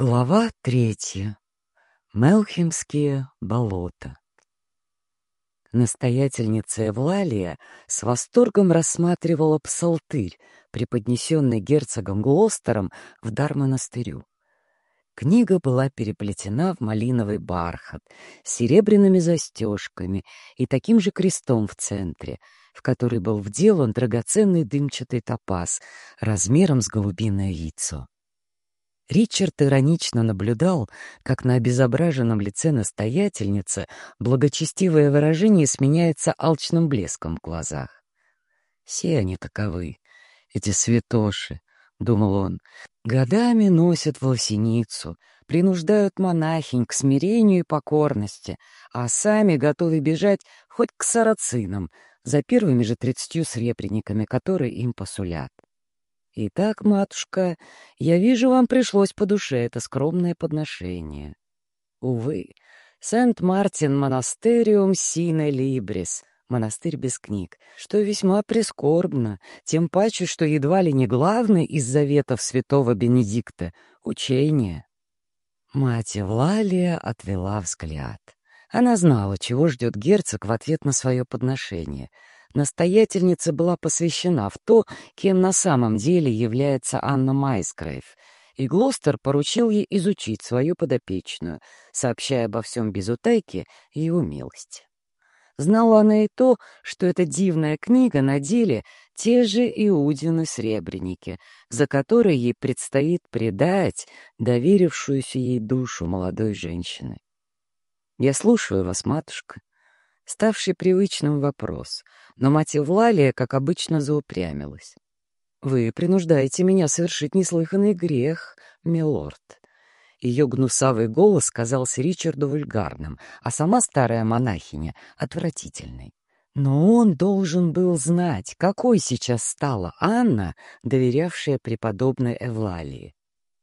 Глава третья. Мелхимские болота. Настоятельница Эвлалия с восторгом рассматривала псалтырь, преподнесенный герцогом Глостером в дар монастырю. Книга была переплетена в малиновый бархат серебряными застежками и таким же крестом в центре, в который был вделан драгоценный дымчатый топаз размером с голубиное яйцо. Ричард иронично наблюдал, как на обезображенном лице настоятельницы благочестивое выражение сменяется алчным блеском в глазах. «Все они таковы, эти святоши», — думал он, — «годами носят волосиницу, принуждают монахинь к смирению и покорности, а сами готовы бежать хоть к сарацинам за первыми же тридцатью сребрениками, которые им посулят». «Итак, матушка, я вижу, вам пришлось по душе это скромное подношение. Увы, Сент-Мартин монастериум сине либрис, монастырь без книг, что весьма прискорбно, тем паче, что едва ли не главный из заветов святого Бенедикта — учение». Мать Евлалия отвела взгляд. Она знала, чего ждет герцог в ответ на свое подношение — Настоятельница была посвящена в то, кем на самом деле является Анна Майскрейв, и Глостер поручил ей изучить свою подопечную, сообщая обо всем без утайки и умелости. Знала она и то, что эта дивная книга на деле те же Иудины-сребреники, за которые ей предстоит предать доверившуюся ей душу молодой женщины. «Я слушаю вас, матушка», ставший привычным вопрос, но мать Евлалия, как обычно, заупрямилась. «Вы принуждаете меня совершить неслыханный грех, милорд». Ее гнусавый голос казался Ричарду вульгарным, а сама старая монахиня — отвратительной. Но он должен был знать, какой сейчас стала Анна, доверявшая преподобной Эвлалии.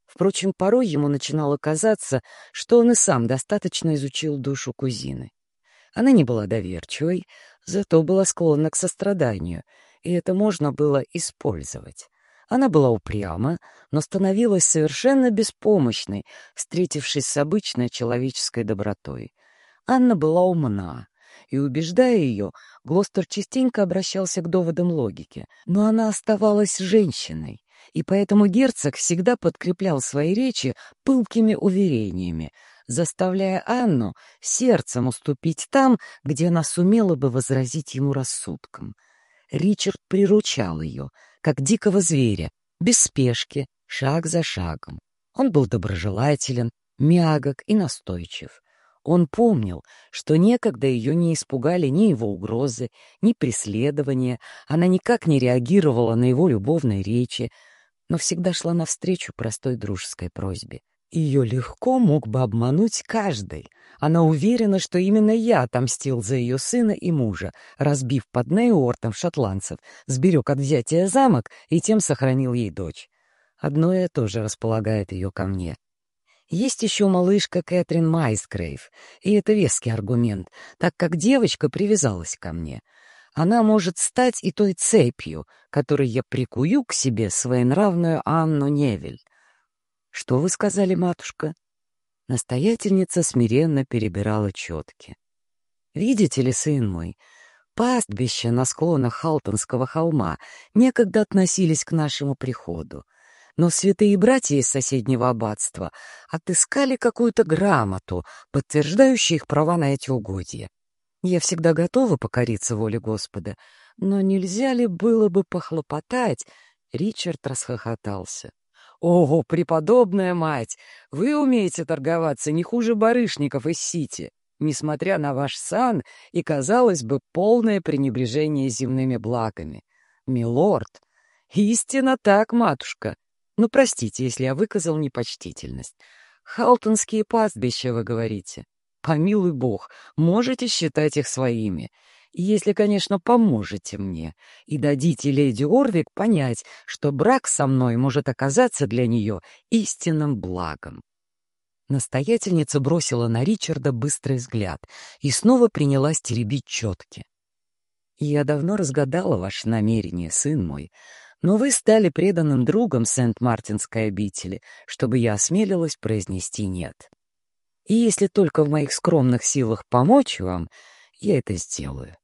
Впрочем, порой ему начинало казаться, что он и сам достаточно изучил душу кузины. Она не была доверчивой, зато была склонна к состраданию, и это можно было использовать. Она была упряма, но становилась совершенно беспомощной, встретившись с обычной человеческой добротой. Анна была умна, и, убеждая ее, Глостер частенько обращался к доводам логики, но она оставалась женщиной, и поэтому герцог всегда подкреплял свои речи пылкими уверениями, заставляя Анну сердцем уступить там, где она сумела бы возразить ему рассудком. Ричард приручал ее, как дикого зверя, без спешки, шаг за шагом. Он был доброжелателен, мягок и настойчив. Он помнил, что некогда ее не испугали ни его угрозы, ни преследования, она никак не реагировала на его любовные речи, но всегда шла навстречу простой дружеской просьбе. Ее легко мог бы обмануть каждый. Она уверена, что именно я отомстил за ее сына и мужа, разбив под Нейортом шотландцев, сберег от взятия замок и тем сохранил ей дочь. Одно и тоже располагает ее ко мне. Есть еще малышка Кэтрин Майскрейв, и это веский аргумент, так как девочка привязалась ко мне. Она может стать и той цепью, которой я прикую к себе своенравную Анну Невель. «Что вы сказали, матушка?» Настоятельница смиренно перебирала четки. «Видите ли, сын мой, пастбища на склонах Халтонского холма некогда относились к нашему приходу, но святые братья из соседнего аббатства отыскали какую-то грамоту, подтверждающую их права на эти угодья. Я всегда готова покориться воле Господа, но нельзя ли было бы похлопотать?» Ричард расхохотался. «Ого, преподобная мать! Вы умеете торговаться не хуже барышников из Сити, несмотря на ваш сан и, казалось бы, полное пренебрежение земными благами. Милорд! Истинно так, матушка! Ну, простите, если я выказал непочтительность. Халтонские пастбища, вы говорите. Помилуй бог, можете считать их своими если, конечно, поможете мне и дадите леди Орвик понять, что брак со мной может оказаться для нее истинным благом. Настоятельница бросила на Ричарда быстрый взгляд и снова принялась теребить четки. «Я давно разгадала ваше намерение, сын мой, Но вы стали преданным другом Сент-Мартинской обители, чтобы я осмелилась произнести «нет». И если только в моих скромных силах помочь вам, я это сделаю.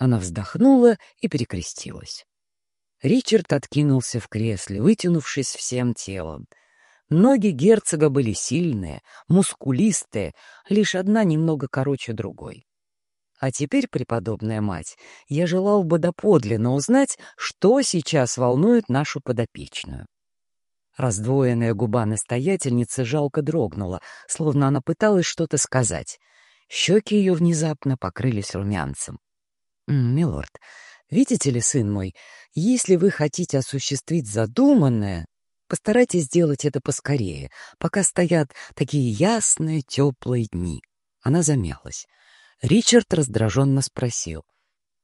Она вздохнула и перекрестилась. Ричард откинулся в кресле, вытянувшись всем телом. Ноги герцога были сильные, мускулистые, лишь одна немного короче другой. А теперь, преподобная мать, я желал бы доподлинно узнать, что сейчас волнует нашу подопечную. Раздвоенная губа настоятельницы жалко дрогнула, словно она пыталась что-то сказать. Щеки ее внезапно покрылись румянцем. «Милорд, видите ли, сын мой, если вы хотите осуществить задуманное, постарайтесь сделать это поскорее, пока стоят такие ясные, теплые дни». Она замялась. Ричард раздраженно спросил.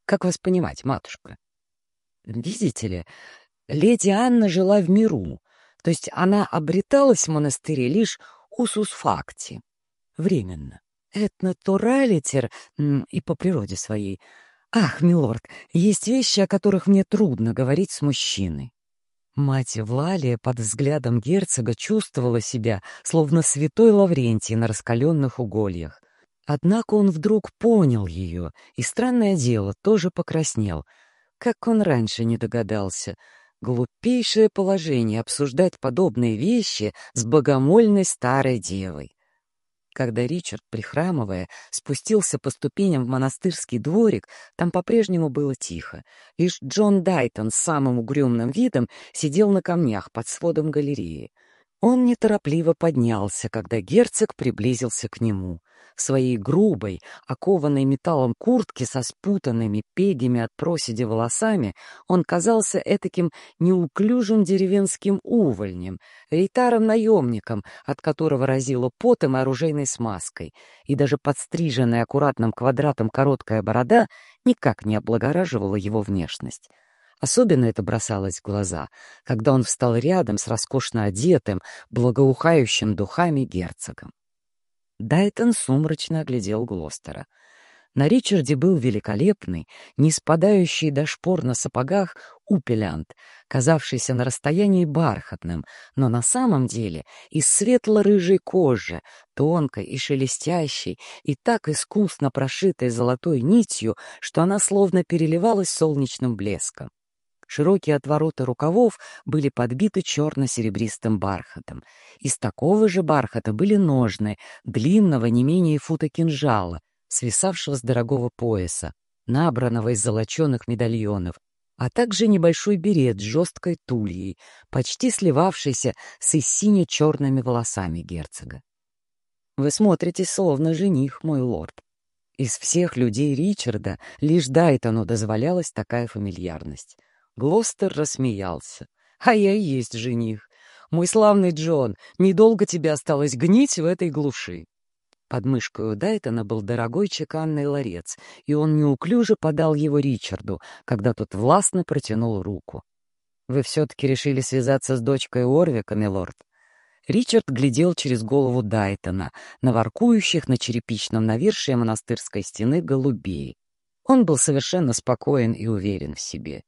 «Как вас понимать, матушка?» «Видите ли, леди Анна жила в миру, то есть она обреталась в монастыре лишь усус факти, временно. Это натуралитер и по природе своей. Ах, милорд, есть вещи, о которых мне трудно говорить с мужчиной. Мать Влалия под взглядом герцога чувствовала себя, словно святой Лаврентий на раскаленных угольях. Однако он вдруг понял ее, и, странное дело, тоже покраснел. Как он раньше не догадался — Глупейшее положение обсуждать подобные вещи с богомольной старой девой. Когда Ричард, прихрамывая, спустился по ступеням в монастырский дворик, там по-прежнему было тихо. Лишь Джон Дайтон с самым угрюмным видом сидел на камнях под сводом галереи. Он неторопливо поднялся, когда герцог приблизился к нему — в своей грубой, окованной металлом куртке со спутанными пегими от проседи волосами он казался этаким неуклюжим деревенским увольнем, рейтаром-наемником, от которого разило потом и оружейной смазкой, и даже подстриженная аккуратным квадратом короткая борода никак не облагораживала его внешность. Особенно это бросалось в глаза, когда он встал рядом с роскошно одетым, благоухающим духами герцогом. Дайтон сумрачно оглядел Глостера. На Ричарде был великолепный, не спадающий до шпор на сапогах упелянт, казавшийся на расстоянии бархатным, но на самом деле из светло-рыжей кожи, тонкой и шелестящей, и так искусно прошитой золотой нитью, что она словно переливалась солнечным блеском. Широкие отвороты рукавов были подбиты черно-серебристым бархатом. Из такого же бархата были ножны, длинного не менее фута кинжала, свисавшего с дорогого пояса, набранного из золоченых медальонов, а также небольшой берет с жесткой тульей, почти сливавшийся с сине-черными волосами герцога. «Вы смотритесь, словно жених, мой лорд». Из всех людей Ричарда лишь Дайтону дозволялась такая фамильярность. Глостер рассмеялся. «А я и есть жених. Мой славный Джон, недолго тебе осталось гнить в этой глуши». Под мышкой у Дайтона был дорогой чеканный ларец, и он неуклюже подал его Ричарду, когда тот властно протянул руку. «Вы все-таки решили связаться с дочкой Орвика, милорд?» Ричард глядел через голову Дайтона на воркующих на черепичном навершие монастырской стены голубей. Он был совершенно спокоен и уверен в себе.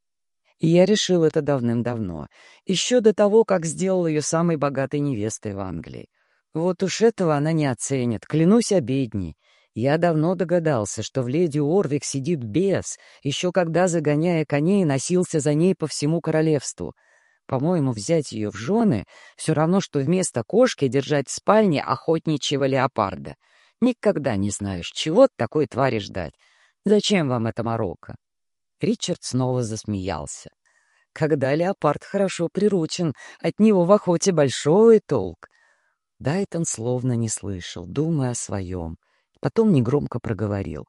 И я решил это давным-давно, еще до того, как сделал ее самой богатой невестой в Англии. Вот уж этого она не оценит, клянусь обедней. Я давно догадался, что в леди Орвик сидит бес, еще когда, загоняя коней, носился за ней по всему королевству. По-моему, взять ее в жены — все равно, что вместо кошки держать в спальне охотничьего леопарда. Никогда не знаешь, чего такой твари ждать. Зачем вам это морока? Ричард снова засмеялся. Когда леопард хорошо приручен, от него в охоте большой толк. Дайтон словно не слышал, думая о своем. Потом негромко проговорил.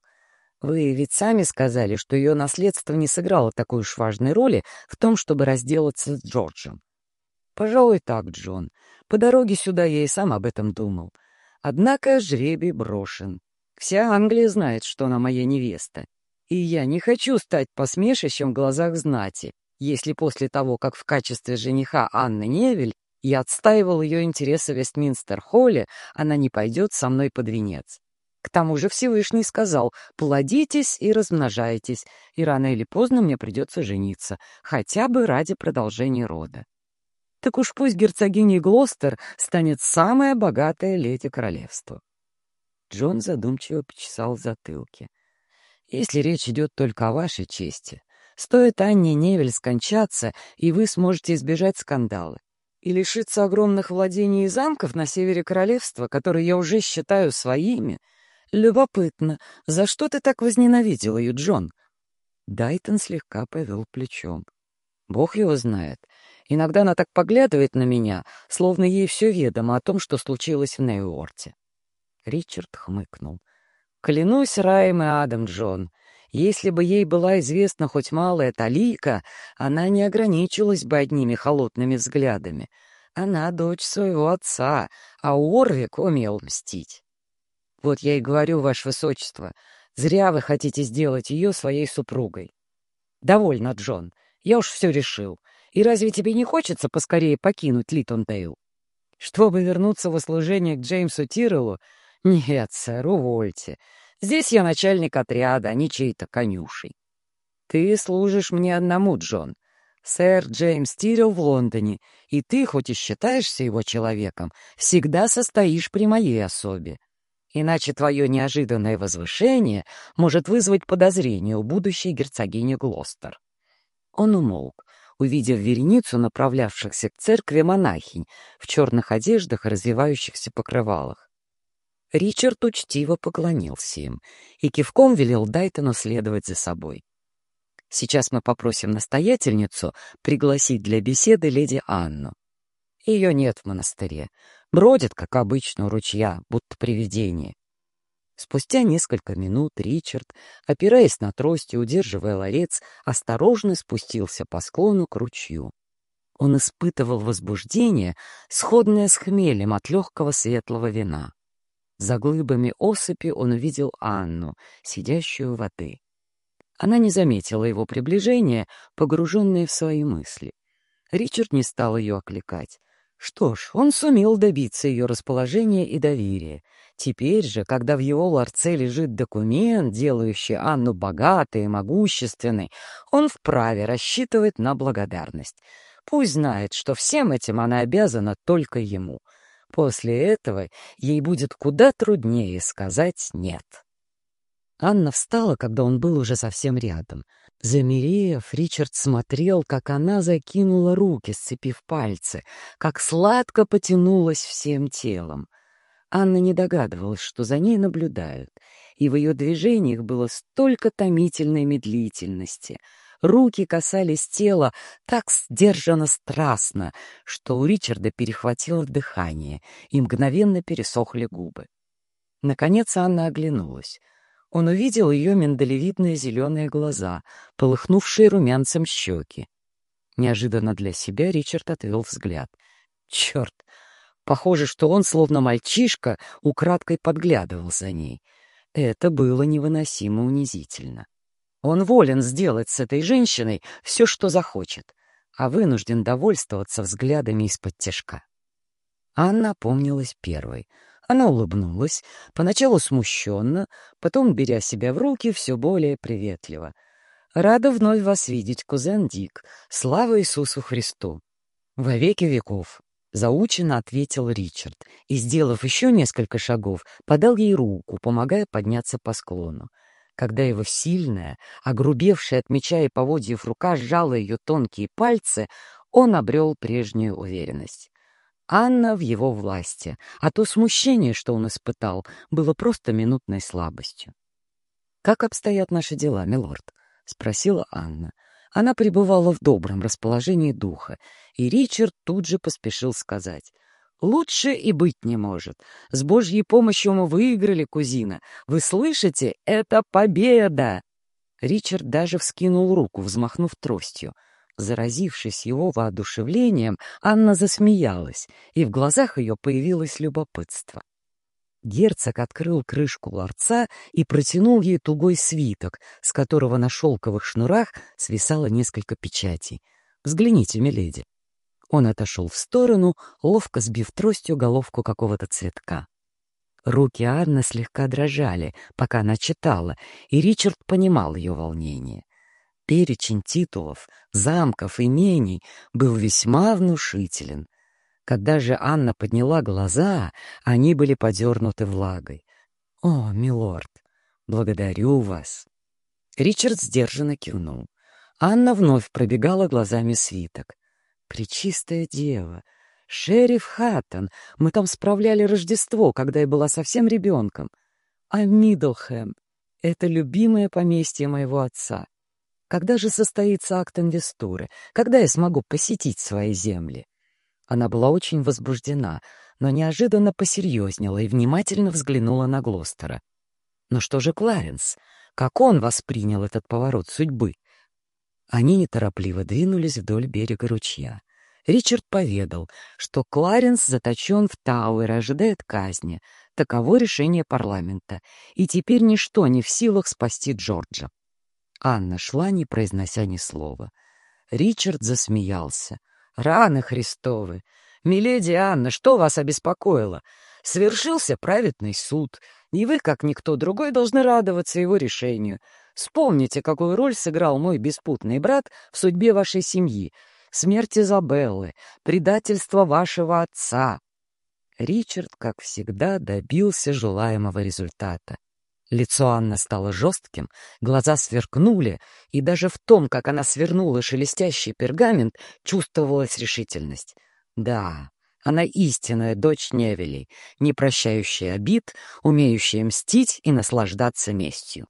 «Вы ведь сами сказали, что ее наследство не сыграло такой уж важной роли в том, чтобы разделаться с Джорджем». «Пожалуй, так, Джон. По дороге сюда я и сам об этом думал. Однако жребий брошен. Вся Англия знает, что она моя невеста. И я не хочу стать посмешищем в глазах знати, если после того, как в качестве жениха Анны Невель я отстаивал ее интересы в Вестминстер-холле, она не пойдет со мной под венец. К тому же Всевышний сказал «плодитесь и размножайтесь, и рано или поздно мне придется жениться, хотя бы ради продолжения рода». Так уж пусть герцогиней Глостер станет самая богатая леди королевства. Джон задумчиво почесал затылки. «Если речь идет только о вашей чести, стоит Анне Невель скончаться, и вы сможете избежать скандала и лишиться огромных владений и замков на севере королевства, которые я уже считаю своими. Любопытно, за что ты так возненавидел ее, Джон?» Дайтон слегка повел плечом. «Бог его знает. Иногда она так поглядывает на меня, словно ей все ведомо о том, что случилось в Нейуорте». Ричард хмыкнул. «Клянусь Раем и Адам, Джон, если бы ей была известна хоть малая талика, она не ограничилась бы одними холодными взглядами. Она дочь своего отца, а Орвик умел мстить. Вот я и говорю, Ваше Высочество, зря вы хотите сделать ее своей супругой. Довольно, Джон, я уж все решил. И разве тебе не хочется поскорее покинуть Литонтейл? Чтобы вернуться в служение к Джеймсу Тиреллу? Нет, сэр, увольте. Здесь я начальник отряда, а не чей-то конюшей. Ты служишь мне одному, Джон. Сэр Джеймс Тирел в Лондоне, и ты, хоть и считаешься его человеком, всегда состоишь при моей особе. Иначе твое неожиданное возвышение может вызвать подозрение у будущей герцогини Глостер. Он умолк, увидев вереницу направлявшихся к церкви монахинь в черных одеждах и развивающихся покрывалах. Ричард учтиво поклонился им и кивком велел Дайтону следовать за собой. Сейчас мы попросим настоятельницу пригласить для беседы леди Анну. Ее нет в монастыре. Бродит, как обычно, у ручья, будто привидение. Спустя несколько минут Ричард, опираясь на трость и удерживая ларец, осторожно спустился по склону к ручью. Он испытывал возбуждение, сходное с хмелем от легкого светлого вина. За глыбами осыпи он увидел Анну, сидящую у воды. Она не заметила его приближения, погруженная в свои мысли. Ричард не стал ее окликать. Что ж, он сумел добиться ее расположения и доверия. Теперь же, когда в его ларце лежит документ, делающий Анну богатой и могущественной, он вправе рассчитывать на благодарность. Пусть знает, что всем этим она обязана только ему — После этого ей будет куда труднее сказать «нет». Анна встала, когда он был уже совсем рядом. Замерев, Ричард смотрел, как она закинула руки, сцепив пальцы, как сладко потянулась всем телом. Анна не догадывалась, что за ней наблюдают, и в ее движениях было столько томительной медлительности — Руки касались тела так сдержанно страстно, что у Ричарда перехватило дыхание и мгновенно пересохли губы. Наконец Анна оглянулась. Он увидел ее миндалевидные зеленые глаза, полыхнувшие румянцем щеки. Неожиданно для себя Ричард отвел взгляд. Черт! Похоже, что он, словно мальчишка, украдкой подглядывал за ней. Это было невыносимо унизительно. Он волен сделать с этой женщиной все, что захочет, а вынужден довольствоваться взглядами из-под тяжка. Анна помнилась первой. Она улыбнулась, поначалу смущенно, потом, беря себя в руки, все более приветливо. «Рада вновь вас видеть, кузен Дик. Слава Иисусу Христу!» «Во веки веков!» — заученно ответил Ричард и, сделав еще несколько шагов, подал ей руку, помогая подняться по склону. Когда его сильная, огрубевшая от меча и поводьев рука сжала ее тонкие пальцы, он обрел прежнюю уверенность. Анна в его власти, а то смущение, что он испытал, было просто минутной слабостью. «Как обстоят наши дела, милорд?» — спросила Анна. Она пребывала в добром расположении духа, и Ричард тут же поспешил сказать — Лучше и быть не может. С Божьей помощью мы выиграли, кузина. Вы слышите? Это победа!» Ричард даже вскинул руку, взмахнув тростью. Заразившись его воодушевлением, Анна засмеялась, и в глазах ее появилось любопытство. Герцог открыл крышку ларца и протянул ей тугой свиток, с которого на шелковых шнурах свисало несколько печатей. «Взгляните, миледи». Он отошел в сторону, ловко сбив тростью головку какого-то цветка. Руки Анны слегка дрожали, пока она читала, и Ричард понимал ее волнение. Перечень титулов, замков, имений был весьма внушителен. Когда же Анна подняла глаза, они были подернуты влагой. «О, милорд, благодарю вас!» Ричард сдержанно кивнул. Анна вновь пробегала глазами свиток. «Пречистая дева! Шериф Хаттон! Мы там справляли Рождество, когда я была совсем ребенком. А Миддлхэм — это любимое поместье моего отца. Когда же состоится акт инвестуры? Когда я смогу посетить свои земли?» Она была очень возбуждена, но неожиданно посерьезнела и внимательно взглянула на Глостера. «Но что же Кларенс? Как он воспринял этот поворот судьбы?» Они неторопливо двинулись вдоль берега ручья. Ричард поведал, что Кларенс заточен в Тауэр и ожидает казни. Таково решение парламента, и теперь ничто не в силах спасти Джорджа. Анна шла, не произнося ни слова. Ричард засмеялся. «Раны Христовы! Миледи Анна, что вас обеспокоило? Свершился праведный суд, и вы, как никто другой, должны радоваться его решению. Вспомните, какую роль сыграл мой беспутный брат в судьбе вашей семьи. Смерть Изабеллы, предательство вашего отца. Ричард, как всегда, добился желаемого результата. Лицо Анны стало жестким, глаза сверкнули, и даже в том, как она свернула шелестящий пергамент, чувствовалась решительность. Да, она истинная дочь Невелей, не прощающая обид, умеющая мстить и наслаждаться местью.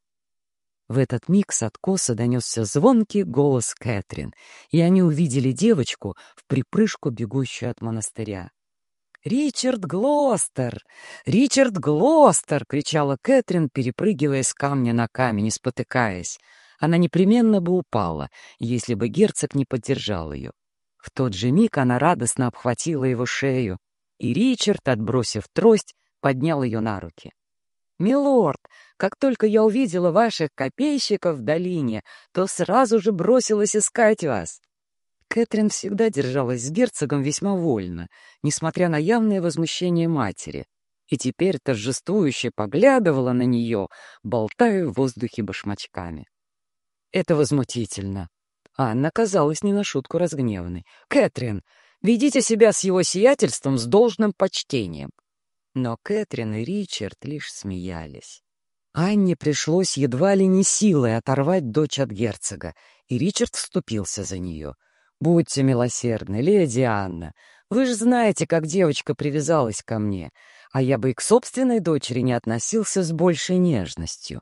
В этот миг с откоса донесся звонкий голос Кэтрин, и они увидели девочку в припрыжку, бегущую от монастыря. «Ричард Глостер! Ричард Глостер!» — кричала Кэтрин, перепрыгивая с камня на камень и спотыкаясь. Она непременно бы упала, если бы герцог не поддержал ее. В тот же миг она радостно обхватила его шею, и Ричард, отбросив трость, поднял ее на руки. «Милорд, как только я увидела ваших копейщиков в долине, то сразу же бросилась искать вас». Кэтрин всегда держалась с герцогом весьма вольно, несмотря на явное возмущение матери, и теперь торжествующе поглядывала на нее, болтая в воздухе башмачками. «Это возмутительно». Анна казалась не на шутку разгневанной. «Кэтрин, ведите себя с его сиятельством с должным почтением. Но Кэтрин и Ричард лишь смеялись. Анне пришлось едва ли не силой оторвать дочь от герцога, и Ричард вступился за нее. «Будьте милосердны, леди Анна. Вы же знаете, как девочка привязалась ко мне, а я бы и к собственной дочери не относился с большей нежностью».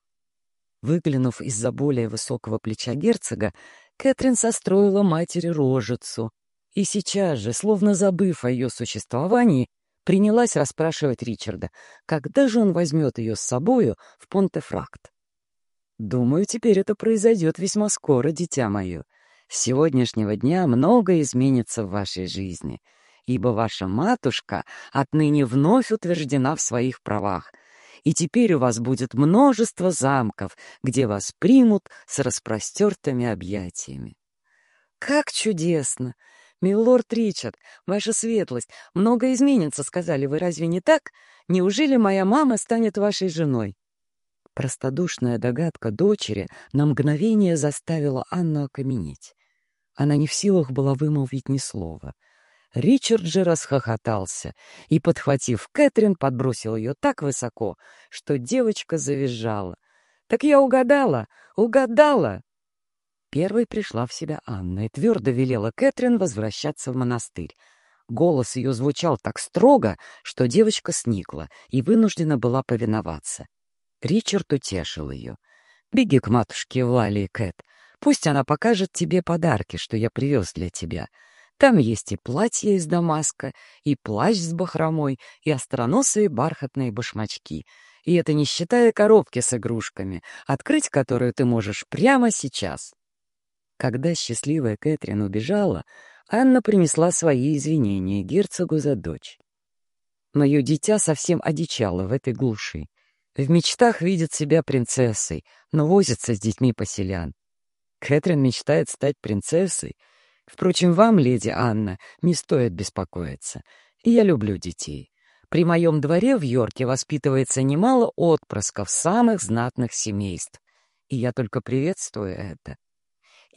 Выглянув из-за более высокого плеча герцога, Кэтрин состроила матери рожицу, и сейчас же, словно забыв о ее существовании, принялась расспрашивать Ричарда, когда же он возьмет ее с собою в Понтефракт. «Думаю, теперь это произойдет весьма скоро, дитя мое. С сегодняшнего дня многое изменится в вашей жизни, ибо ваша матушка отныне вновь утверждена в своих правах, и теперь у вас будет множество замков, где вас примут с распростертыми объятиями». «Как чудесно! «Милорд Ричард, ваша светлость, много изменится, сказали вы, разве не так? Неужели моя мама станет вашей женой?» Простодушная догадка дочери на мгновение заставила Анну окаменеть. Она не в силах была вымолвить ни слова. Ричард же расхохотался и, подхватив Кэтрин, подбросил ее так высоко, что девочка завизжала. «Так я угадала! Угадала!» Первой пришла в себя Анна и твердо велела Кэтрин возвращаться в монастырь. Голос ее звучал так строго, что девочка сникла и вынуждена была повиноваться. Ричард утешил ее. «Беги к матушке Влали, Кэт. Пусть она покажет тебе подарки, что я привез для тебя. Там есть и платье из Дамаска, и плащ с бахромой, и остроносые бархатные башмачки. И это не считая коробки с игрушками, открыть которую ты можешь прямо сейчас». Когда счастливая Кэтрин убежала, Анна принесла свои извинения герцогу за дочь. Мое дитя совсем одичало в этой глуши. В мечтах видит себя принцессой, но возится с детьми поселян. Кэтрин мечтает стать принцессой. Впрочем, вам, леди Анна, не стоит беспокоиться. Я люблю детей. При моем дворе в Йорке воспитывается немало отпрысков самых знатных семейств, и я только приветствую это.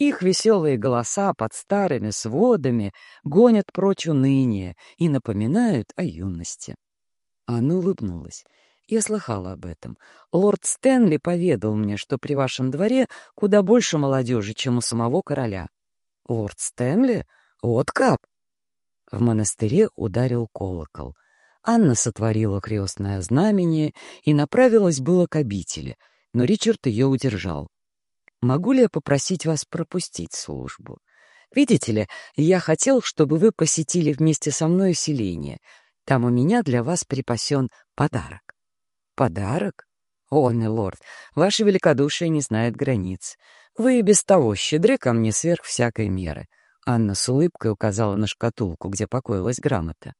Их веселые голоса под старыми сводами гонят прочь уныние и напоминают о юности. Анна улыбнулась. Я слыхала об этом. Лорд Стэнли поведал мне, что при вашем дворе куда больше молодежи, чем у самого короля. Лорд Стэнли? Вот как! В монастыре ударил колокол. Анна сотворила крестное знамение и направилась было к обители, но Ричард ее удержал. «Могу ли я попросить вас пропустить службу? Видите ли, я хотел, чтобы вы посетили вместе со мной селение. Там у меня для вас припасен подарок». «Подарок? О, милорд, ваше великодушие не знает границ. Вы и без того щедры ко мне сверх всякой меры». Анна с улыбкой указала на шкатулку, где покоилась грамота.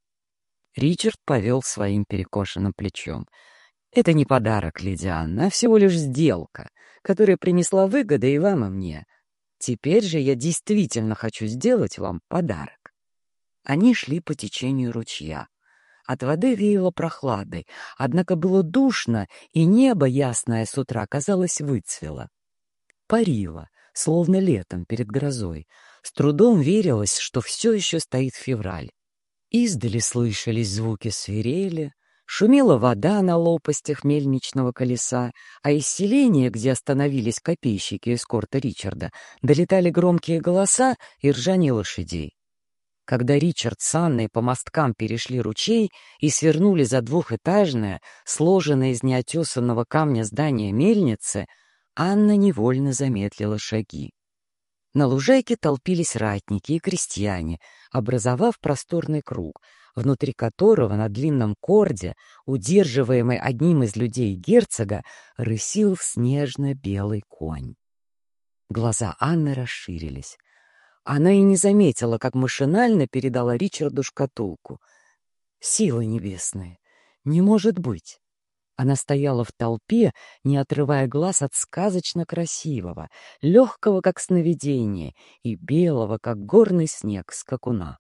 Ричард повел своим перекошенным плечом. «Это не подарок, Анна, а всего лишь сделка, которая принесла выгоды и вам, и мне. Теперь же я действительно хочу сделать вам подарок». Они шли по течению ручья. От воды веяло прохладой, однако было душно, и небо, ясное с утра, казалось, выцвело. Парило, словно летом перед грозой. С трудом верилось, что все еще стоит февраль. Издали слышались звуки свирели, шумела вода на лопастях мельничного колеса, а из селения, где остановились копейщики эскорта Ричарда, долетали громкие голоса и ржание лошадей. Когда Ричард с Анной по мосткам перешли ручей и свернули за двухэтажное, сложенное из неотесанного камня здание мельницы, Анна невольно замедлила шаги. На лужайке толпились ратники и крестьяне, образовав просторный круг, внутри которого на длинном корде, удерживаемый одним из людей герцога, рысил снежно-белый конь. Глаза Анны расширились. Она и не заметила, как машинально передала Ричарду шкатулку. Силы небесные! Не может быть! Она стояла в толпе, не отрывая глаз от сказочно красивого, легкого, как сновидение, и белого, как горный снег, скакуна.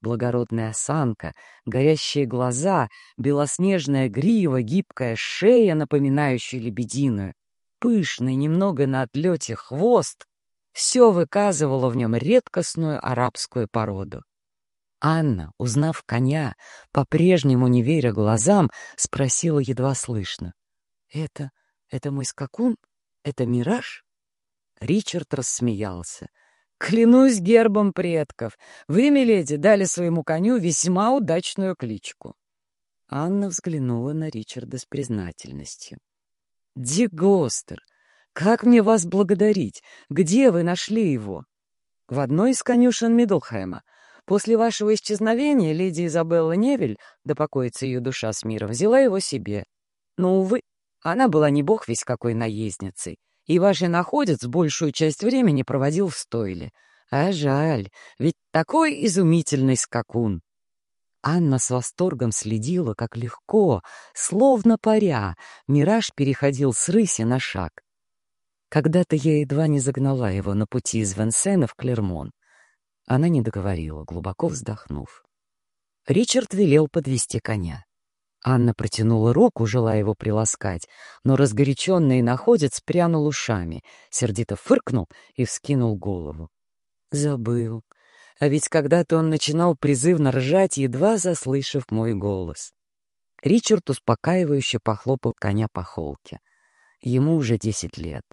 Благородная осанка, горящие глаза, белоснежная грива, гибкая шея, напоминающая лебединую, пышный, немного на отлете хвост — все выказывало в нем редкостную арабскую породу. Анна, узнав коня, по-прежнему не веря глазам, спросила едва слышно. «Это... это мой скакун? Это мираж?» Ричард рассмеялся. «Клянусь гербом предков, вы, миледи, дали своему коню весьма удачную кличку». Анна взглянула на Ричарда с признательностью. «Дик как мне вас благодарить? Где вы нашли его?» «В одной из конюшен Миддлхэма. После вашего исчезновения леди Изабелла Невель, да покоится ее душа с миром, взяла его себе. Но, увы, она была не бог весь какой наездницей, и ваш находец большую часть времени проводил в стойле. А жаль, ведь такой изумительный скакун. Анна с восторгом следила, как легко, словно паря, мираж переходил с рыси на шаг. Когда-то я едва не загнала его на пути из Венсена в Клермон. Она не договорила, глубоко вздохнув. Ричард велел подвести коня. Анна протянула руку, желая его приласкать, но разгоряченный находец прянул ушами, сердито фыркнул и вскинул голову. Забыл. А ведь когда-то он начинал призывно ржать, едва заслышав мой голос. Ричард успокаивающе похлопал коня по холке. Ему уже десять лет.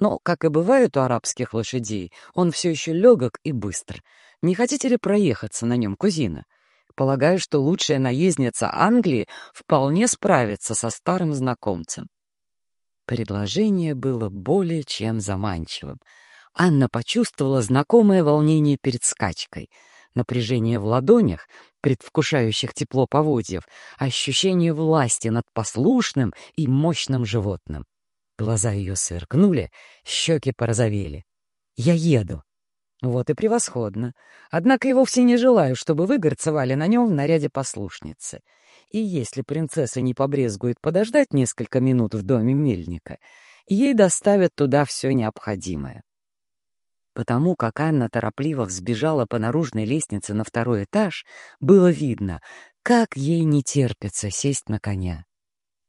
Но, как и бывает у арабских лошадей, он все еще легок и быстр. Не хотите ли проехаться на нем, кузина? Полагаю, что лучшая наездница Англии вполне справится со старым знакомцем. Предложение было более чем заманчивым. Анна почувствовала знакомое волнение перед скачкой, напряжение в ладонях, предвкушающих тепло поводьев, ощущение власти над послушным и мощным животным. Глаза ее сверкнули, щеки порозовели. «Я еду». Вот и превосходно. Однако я вовсе не желаю, чтобы вы горцевали на нем в наряде послушницы. И если принцесса не побрезгует подождать несколько минут в доме мельника, ей доставят туда все необходимое. Потому как Анна торопливо взбежала по наружной лестнице на второй этаж, было видно, Как ей не терпится сесть на коня.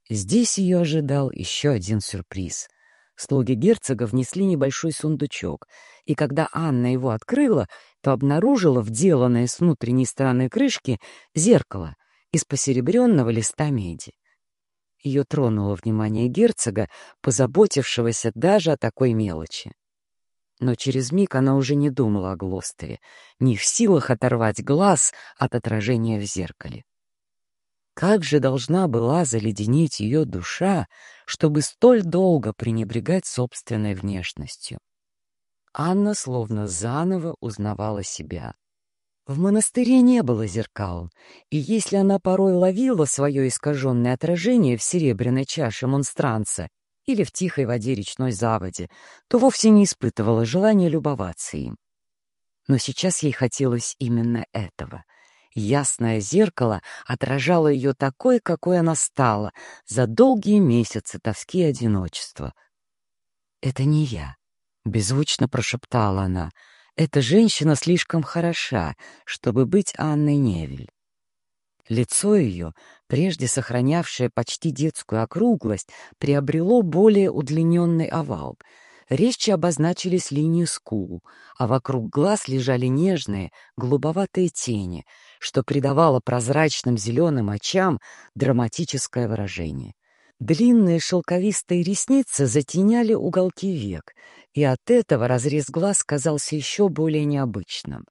Здесь ее ожидал еще один сюрприз. Слуги герцога внесли небольшой сундучок, и когда Анна его открыла, то обнаружила вделанное с внутренней стороны крышки зеркало из посеребренного листа меди. Ее тронуло внимание герцога, позаботившегося даже о такой мелочи. Но через миг она уже не думала о Глостере, не в силах оторвать глаз от отражения в зеркале. Как же должна была заледенеть ее душа, чтобы столь долго пренебрегать собственной внешностью? Анна словно заново узнавала себя. В монастыре не было зеркал, и если она порой ловила свое искаженное отражение в серебряной чаше монстранца или в тихой воде речной заводе, то вовсе не испытывала желания любоваться им. Но сейчас ей хотелось именно этого. Ясное зеркало отражало ее такой, какой она стала за долгие месяцы тоски и одиночества. «Это не я», — беззвучно прошептала она. «Эта женщина слишком хороша, чтобы быть Анной Невель». Лицо ее, прежде сохранявшее почти детскую округлость, приобрело более удлиненный овал. Резче обозначились линии скул, а вокруг глаз лежали нежные, голубоватые тени, что придавало прозрачным зеленым очам драматическое выражение. Длинные шелковистые ресницы затеняли уголки век, и от этого разрез глаз казался еще более необычным.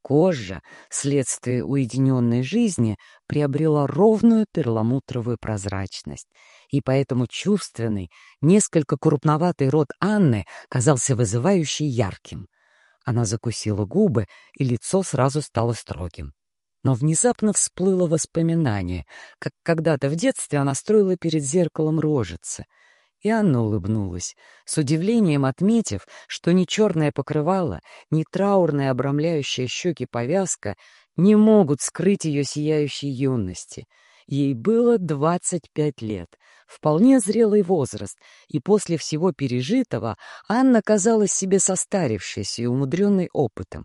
Кожа, следствие уединенной жизни, приобрела ровную перламутровую прозрачность, и поэтому чувственный, несколько крупноватый рот Анны казался вызывающе ярким. Она закусила губы, и лицо сразу стало строгим. Но внезапно всплыло воспоминание, как когда-то в детстве она строила перед зеркалом рожицы — и Анна улыбнулась, с удивлением отметив, что ни черное покрывало, ни траурная обрамляющая щеки повязка не могут скрыть ее сияющей юности. Ей было двадцать пять лет, вполне зрелый возраст, и после всего пережитого Анна казалась себе состарившейся и умудренной опытом.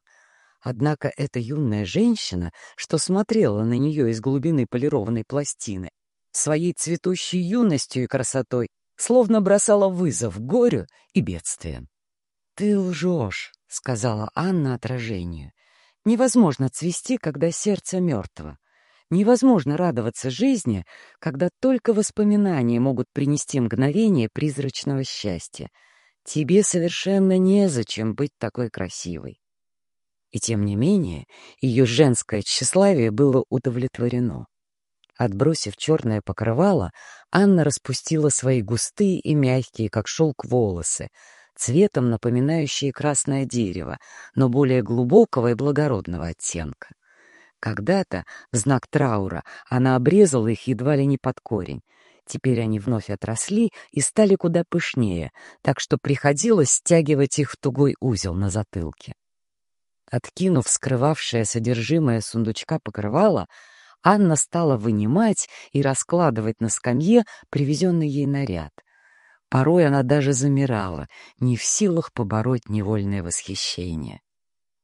Однако эта юная женщина, что смотрела на нее из глубины полированной пластины, своей цветущей юностью и красотой словно бросала вызов горю и бедствиям. «Ты лжешь», — сказала Анна отражению. «Невозможно цвести, когда сердце мертво. Невозможно радоваться жизни, когда только воспоминания могут принести мгновение призрачного счастья. Тебе совершенно незачем быть такой красивой». И тем не менее ее женское тщеславие было удовлетворено. Отбросив черное покрывало, Анна распустила свои густые и мягкие, как шелк, волосы, цветом напоминающие красное дерево, но более глубокого и благородного оттенка. Когда-то, в знак траура, она обрезала их едва ли не под корень. Теперь они вновь отросли и стали куда пышнее, так что приходилось стягивать их в тугой узел на затылке. Откинув скрывавшее содержимое сундучка покрывало, Анна стала вынимать и раскладывать на скамье привезенный ей наряд. Порой она даже замирала, не в силах побороть невольное восхищение.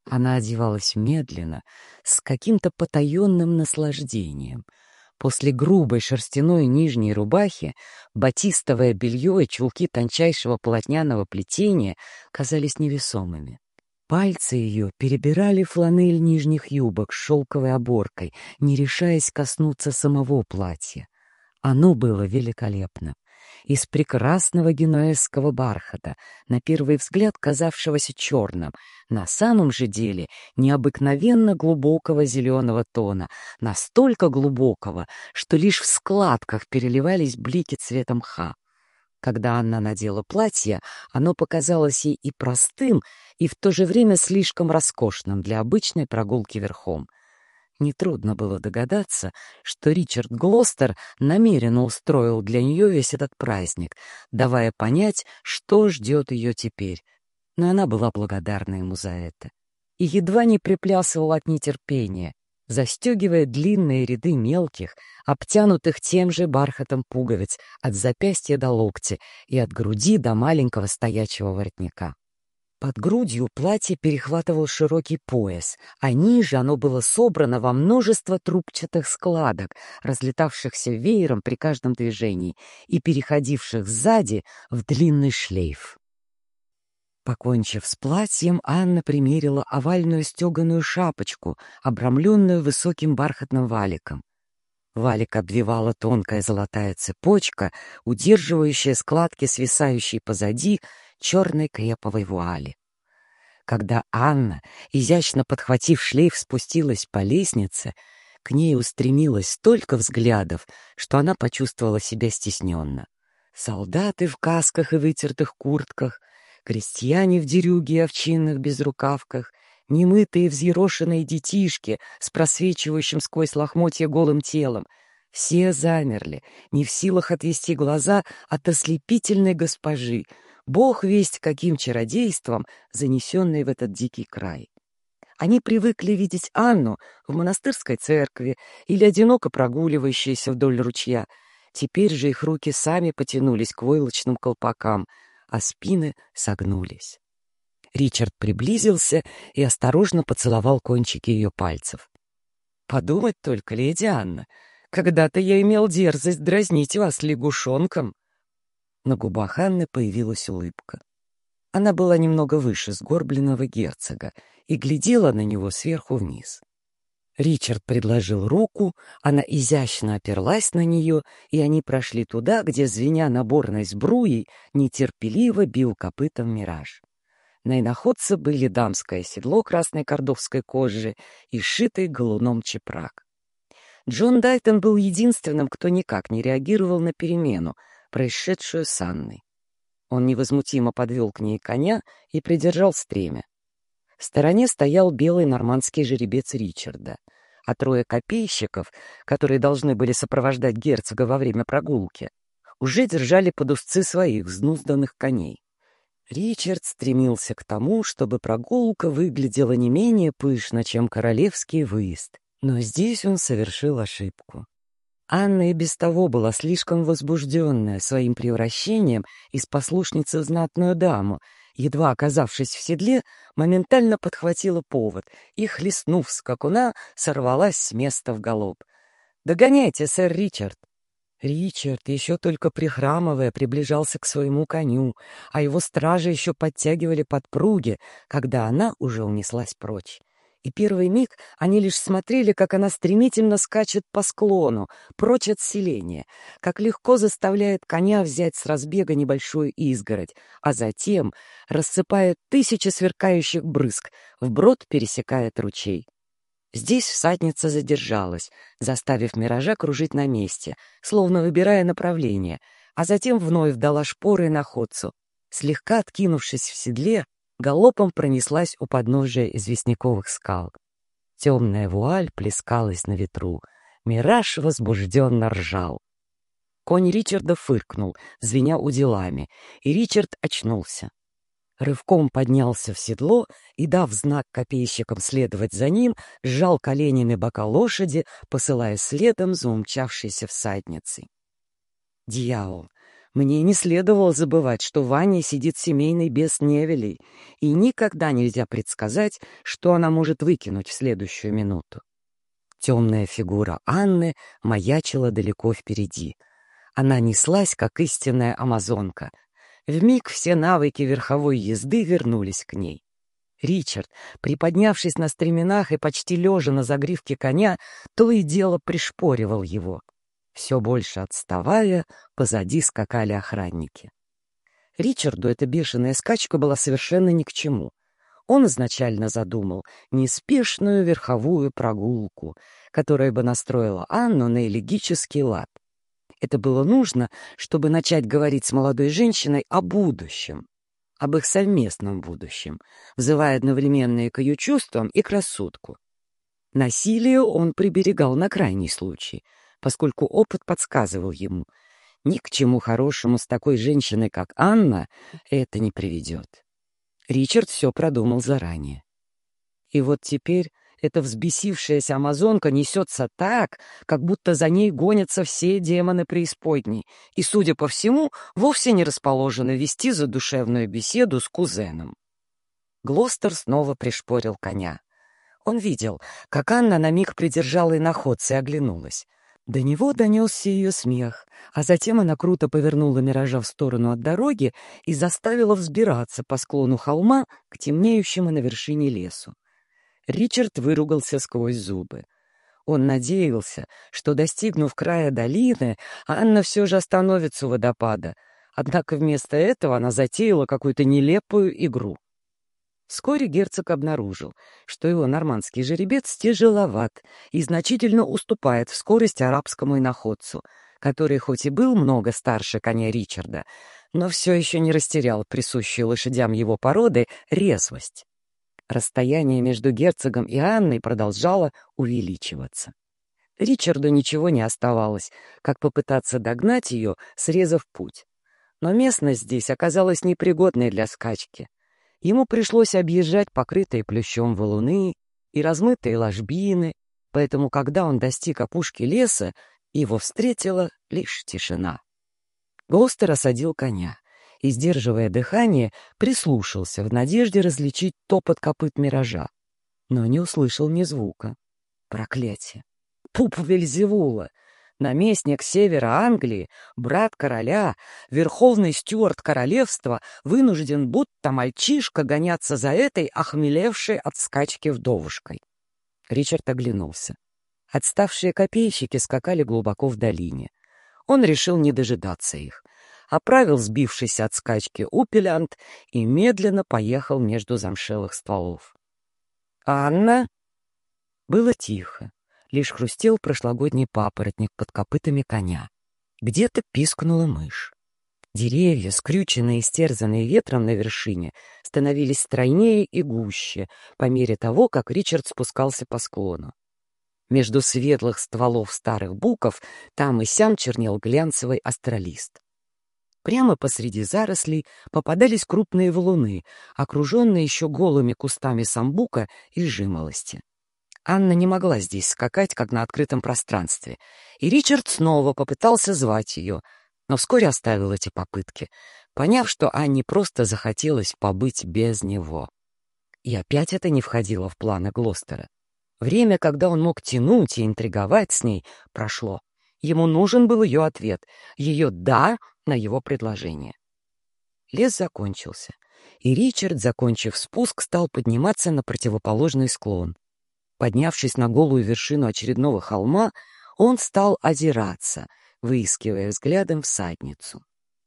Она одевалась медленно, с каким-то потаенным наслаждением. После грубой шерстяной нижней рубахи батистовое белье и чулки тончайшего полотняного плетения казались невесомыми. Пальцы ее перебирали фланель нижних юбок с шелковой оборкой, не решаясь коснуться самого платья. Оно было великолепно. Из прекрасного генуэзского бархата, на первый взгляд казавшегося черным, на самом же деле необыкновенно глубокого зеленого тона, настолько глубокого, что лишь в складках переливались блики цвета мха. Когда Анна надела платье, оно показалось ей и простым, и в то же время слишком роскошным для обычной прогулки верхом. Нетрудно было догадаться, что Ричард Глостер намеренно устроил для нее весь этот праздник, давая понять, что ждет ее теперь. Но она была благодарна ему за это. И едва не приплясывала от нетерпения, застегивая длинные ряды мелких, обтянутых тем же бархатом пуговиц от запястья до локтя и от груди до маленького стоячего воротника. Под грудью платье перехватывал широкий пояс, а ниже оно было собрано во множество трубчатых складок, разлетавшихся веером при каждом движении и переходивших сзади в длинный шлейф. Покончив с платьем, Анна примерила овальную стеганую шапочку, обрамленную высоким бархатным валиком. Валик обвивала тонкая золотая цепочка, удерживающая складки, свисающие позади, черной креповой вуали. Когда Анна, изящно подхватив шлейф, спустилась по лестнице, к ней устремилось столько взглядов, что она почувствовала себя стесненно. Солдаты в касках и вытертых куртках, крестьяне в дерюге и овчинных безрукавках, немытые взъерошенные детишки с просвечивающим сквозь лохмотья голым телом — все замерли, не в силах отвести глаза от ослепительной госпожи, бог весть каким чародейством, занесенной в этот дикий край. Они привыкли видеть Анну в монастырской церкви или одиноко прогуливающейся вдоль ручья. Теперь же их руки сами потянулись к войлочным колпакам, а спины согнулись. Ричард приблизился и осторожно поцеловал кончики ее пальцев. «Подумать только, леди Анна, когда-то я имел дерзость дразнить вас лягушонком». На губах Анны появилась улыбка. Она была немного выше сгорбленного герцога и глядела на него сверху вниз. Ричард предложил руку, она изящно оперлась на нее, и они прошли туда, где, звеня наборной сбруей, нетерпеливо бил копытом мираж. На иноходце были дамское седло красной кордовской кожи и шитый галуном чепрак. Джон Дайтон был единственным, кто никак не реагировал на перемену, происшедшую с Анной. Он невозмутимо подвел к ней коня и придержал стремя. В стороне стоял белый нормандский жеребец Ричарда, а трое копейщиков, которые должны были сопровождать герцога во время прогулки, уже держали под узцы своих взнузданных коней. Ричард стремился к тому, чтобы прогулка выглядела не менее пышно, чем королевский выезд, но здесь он совершил ошибку. Анна и без того была слишком возбужденная своим превращением из послушницы в знатную даму, едва оказавшись в седле, моментально подхватила повод и, хлестнув скакуна, сорвалась с места в галоп. «Догоняйте, сэр Ричард!» Ричард, еще только прихрамывая, приближался к своему коню, а его стражи еще подтягивали подпруги, когда она уже унеслась прочь и первый миг они лишь смотрели, как она стремительно скачет по склону, прочь от селения, как легко заставляет коня взять с разбега небольшую изгородь, а затем рассыпает тысячи сверкающих брызг, вброд пересекает ручей. Здесь всадница задержалась, заставив миража кружить на месте, словно выбирая направление, а затем вновь дала шпоры находцу. Слегка откинувшись в седле, галопом пронеслась у подножия известняковых скал. Темная вуаль плескалась на ветру. Мираж возбужденно ржал. Конь Ричарда фыркнул, звеня уделами, и Ричард очнулся. Рывком поднялся в седло и, дав знак копейщикам следовать за ним, сжал коленями бока лошади, посылая следом за умчавшейся всадницей. Дьявол! Мне не следовало забывать, что Ваня сидит семейный без Невелей, и никогда нельзя предсказать, что она может выкинуть в следующую минуту. Темная фигура Анны маячила далеко впереди. Она неслась, как истинная амазонка. Вмиг все навыки верховой езды вернулись к ней. Ричард, приподнявшись на стременах и почти лежа на загривке коня, то и дело пришпоривал его. Все больше отставая, позади скакали охранники. Ричарду эта бешеная скачка была совершенно ни к чему. Он изначально задумал неспешную верховую прогулку, которая бы настроила Анну на элегический лад. Это было нужно, чтобы начать говорить с молодой женщиной о будущем, об их совместном будущем, взывая одновременно и к ее чувствам, и к рассудку. Насилие он приберегал на крайний случай — поскольку опыт подсказывал ему, ни к чему хорошему с такой женщиной, как Анна, это не приведет. Ричард все продумал заранее. И вот теперь эта взбесившаяся амазонка несется так, как будто за ней гонятся все демоны преисподней, и, судя по всему, вовсе не расположена вести задушевную беседу с кузеном. Глостер снова пришпорил коня. Он видел, как Анна на миг придержала иноходца и оглянулась. До него донесся ее смех, а затем она круто повернула Миража в сторону от дороги и заставила взбираться по склону холма к темнеющему на вершине лесу. Ричард выругался сквозь зубы. Он надеялся, что, достигнув края долины, Анна все же остановится у водопада, однако вместо этого она затеяла какую-то нелепую игру. Вскоре герцог обнаружил, что его нормандский жеребец тяжеловат и значительно уступает в скорости арабскому иноходцу, который хоть и был много старше коня Ричарда, но все еще не растерял присущую лошадям его породы резвость. Расстояние между герцогом и Анной продолжало увеличиваться. Ричарду ничего не оставалось, как попытаться догнать ее, срезав путь. Но местность здесь оказалась непригодной для скачки — Ему пришлось объезжать покрытые плющом валуны и размытые ложбины, поэтому, когда он достиг опушки леса, его встретила лишь тишина. Гостер осадил коня и, сдерживая дыхание, прислушался в надежде различить топот копыт миража, но не услышал ни звука. Проклятие! Пуп Вельзевула! Наместник севера Англии, брат короля, верховный стюарт королевства, вынужден будто мальчишка гоняться за этой охмелевшей от скачки вдовушкой. Ричард оглянулся. Отставшие копейщики скакали глубоко в долине. Он решил не дожидаться их. Оправил сбившийся от скачки упелянт и медленно поехал между замшелых стволов. «Анна!» Было тихо лишь хрустел прошлогодний папоротник под копытами коня. Где-то пискнула мышь. Деревья, скрюченные и стерзанные ветром на вершине, становились стройнее и гуще по мере того, как Ричард спускался по склону. Между светлых стволов старых буков там и сям чернел глянцевый астролист. Прямо посреди зарослей попадались крупные валуны, окруженные еще голыми кустами самбука и жимолости. Анна не могла здесь скакать, как на открытом пространстве, и Ричард снова попытался звать ее, но вскоре оставил эти попытки, поняв, что Анне просто захотелось побыть без него. И опять это не входило в планы Глостера. Время, когда он мог тянуть и интриговать с ней, прошло. Ему нужен был ее ответ, ее «да» на его предложение. Лес закончился, и Ричард, закончив спуск, стал подниматься на противоположный склон. Поднявшись на голую вершину очередного холма, он стал озираться, выискивая взглядом всадницу.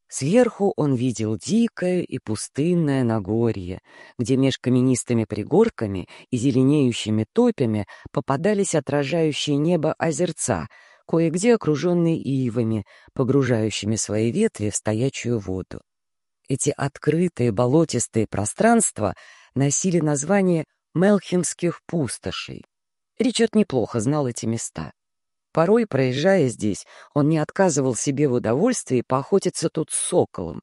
Сверху он видел дикое и пустынное Нагорье, где меж каменистыми пригорками и зеленеющими топями попадались отражающие небо озерца, кое-где окруженные ивами, погружающими свои ветви в стоячую воду. Эти открытые болотистые пространства носили название Мелхимских пустошей. Ричард неплохо знал эти места. Порой, проезжая здесь, он не отказывал себе в удовольствии поохотиться тут с соколом,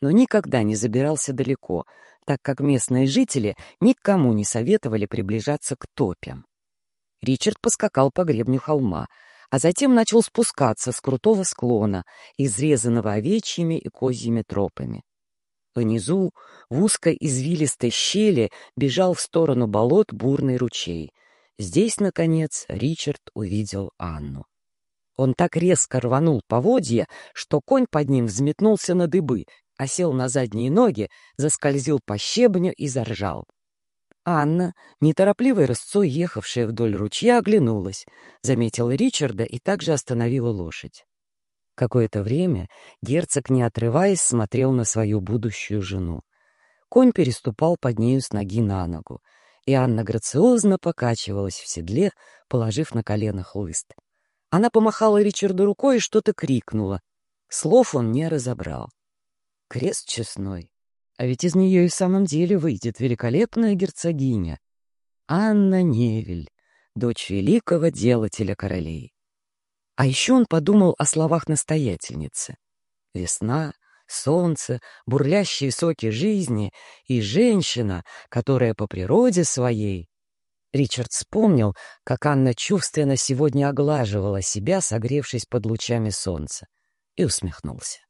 но никогда не забирался далеко, так как местные жители никому не советовали приближаться к топям. Ричард поскакал по гребню холма, а затем начал спускаться с крутого склона, изрезанного овечьими и козьими тропами. Внизу, в узкой извилистой щели, бежал в сторону болот бурный ручей. Здесь, наконец, Ричард увидел Анну. Он так резко рванул поводья, что конь под ним взметнулся на дыбы, осел на задние ноги, заскользил по щебню и заржал. Анна, неторопливой рысцой ехавшая вдоль ручья, оглянулась, заметила Ричарда и также остановила лошадь. Какое-то время герцог, не отрываясь, смотрел на свою будущую жену. Конь переступал под нею с ноги на ногу, и Анна грациозно покачивалась в седле, положив на колено хлыст. Она помахала Ричарду рукой и что-то крикнула. Слов он не разобрал. Крест честной. А ведь из нее и в самом деле выйдет великолепная герцогиня. Анна Невель, дочь великого делателя королей. А еще он подумал о словах настоятельницы. Весна, солнце, бурлящие соки жизни и женщина, которая по природе своей... Ричард вспомнил, как Анна чувственно сегодня оглаживала себя, согревшись под лучами солнца, и усмехнулся.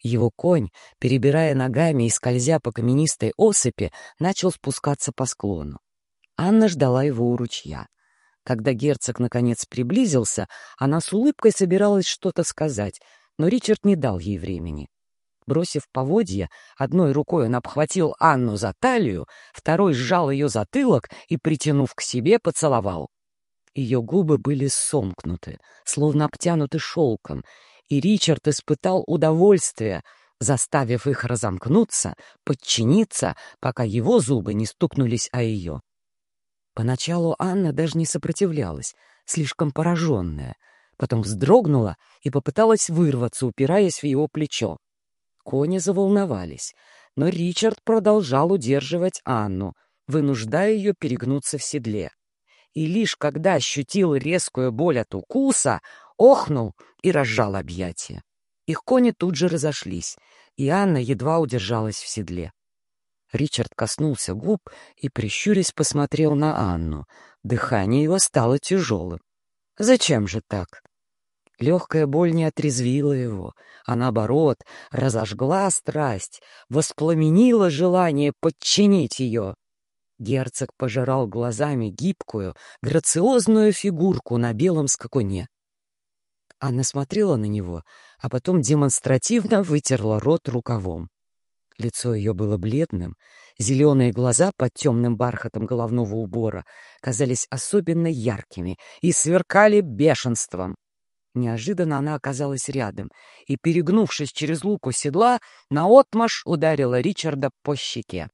Его конь, перебирая ногами и скользя по каменистой осыпи, начал спускаться по склону. Анна ждала его у ручья. Когда герцог наконец приблизился, она с улыбкой собиралась что-то сказать, но Ричард не дал ей времени. Бросив поводья, одной рукой он обхватил Анну за талию, второй сжал ее затылок и, притянув к себе, поцеловал. Ее губы были сомкнуты, словно обтянуты шелком, и Ричард испытал удовольствие, заставив их разомкнуться, подчиниться, пока его зубы не стукнулись о ее. Поначалу Анна даже не сопротивлялась, слишком пораженная. Потом вздрогнула и попыталась вырваться, упираясь в его плечо. Кони заволновались, но Ричард продолжал удерживать Анну, вынуждая ее перегнуться в седле. И лишь когда ощутил резкую боль от укуса, охнул и разжал объятия. Их кони тут же разошлись, и Анна едва удержалась в седле. Ричард коснулся губ и, прищурясь, посмотрел на Анну. Дыхание его стало тяжелым. «Зачем же так?» Легкая боль не отрезвила его, а наоборот, разожгла страсть, воспламенила желание подчинить ее. Герцог пожирал глазами гибкую, грациозную фигурку на белом скакуне. Анна смотрела на него, а потом демонстративно вытерла рот рукавом. Лицо ее было бледным, зеленые глаза под темным бархатом головного убора казались особенно яркими и сверкали бешенством. Неожиданно она оказалась рядом и, перегнувшись через луку седла, наотмашь ударила Ричарда по щеке.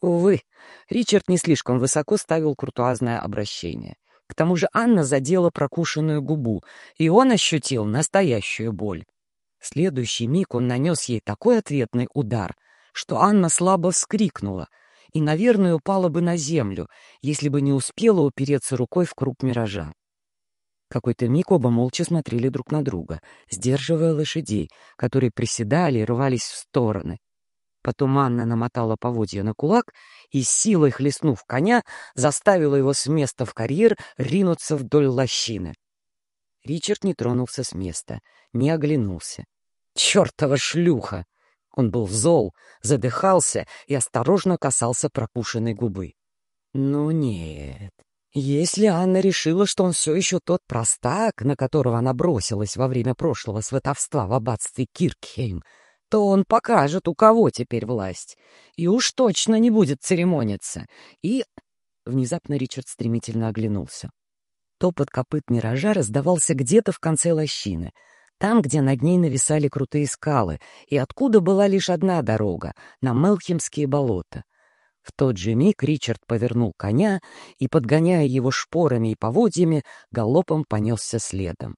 Увы, Ричард не слишком высоко ставил куртуазное обращение. К тому же Анна задела прокушенную губу, и он ощутил настоящую боль. Следующий миг он нанес ей такой ответный удар, что Анна слабо вскрикнула и, наверное, упала бы на землю, если бы не успела упереться рукой в круг миража. Какой-то миг оба молча смотрели друг на друга, сдерживая лошадей, которые приседали и рвались в стороны. Потом Анна намотала поводья на кулак и, силой хлестнув коня, заставила его с места в карьер ринуться вдоль лощины. Ричард не тронулся с места, не оглянулся. Чертова шлюха! Он был зол, задыхался и осторожно касался прокушенной губы. Ну нет. Если Анна решила, что он все еще тот простак, на которого она бросилась во время прошлого сватовства в аббатстве Киркхейм, то он покажет, у кого теперь власть. И уж точно не будет церемониться. И... Внезапно Ричард стремительно оглянулся. Топот копыт миража раздавался где-то в конце лощины — там, где над ней нависали крутые скалы, и откуда была лишь одна дорога — на Мелхимские болота. В тот же миг Ричард повернул коня и, подгоняя его шпорами и поводьями, галопом понесся следом.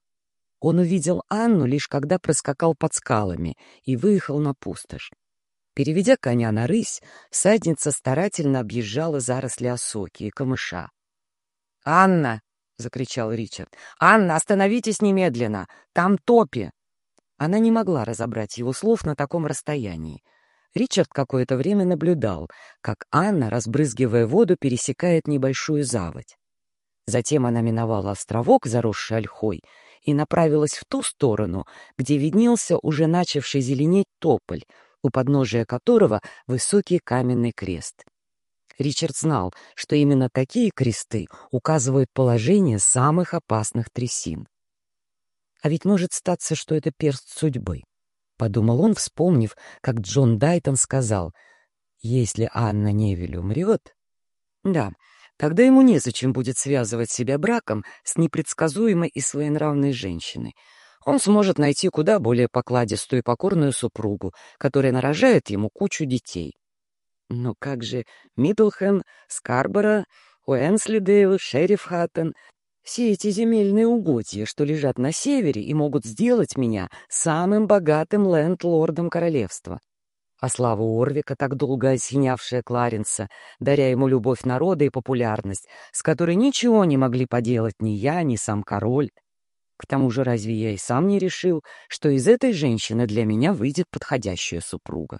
Он увидел Анну лишь когда проскакал под скалами и выехал на пустошь. Переведя коня на рысь, всадница старательно объезжала заросли осоки и камыша. «Анна!» — закричал Ричард. «Анна, остановитесь немедленно! Там топи!» Она не могла разобрать его слов на таком расстоянии. Ричард какое-то время наблюдал, как Анна, разбрызгивая воду, пересекает небольшую заводь. Затем она миновала островок, заросший ольхой, и направилась в ту сторону, где виднелся уже начавший зеленеть тополь, у подножия которого высокий каменный крест. Ричард знал, что именно такие кресты указывают положение самых опасных трясин. А ведь может статься, что это перст судьбы. Подумал он, вспомнив, как Джон Дайтон сказал, «Если Анна Невель умрет...» Да, тогда ему незачем будет связывать себя браком с непредсказуемой и своенравной женщиной. Он сможет найти куда более покладистую и покорную супругу, которая нарожает ему кучу детей. Но как же Миддлхэм, Скарборо, Уэнслидейл, Шерифхаттен — все эти земельные угодья, что лежат на севере и могут сделать меня самым богатым ленд-лордом королевства. А слава Орвика, так долго осенявшая Кларенса, даря ему любовь народа и популярность, с которой ничего не могли поделать ни я, ни сам король. К тому же разве я и сам не решил, что из этой женщины для меня выйдет подходящая супруга?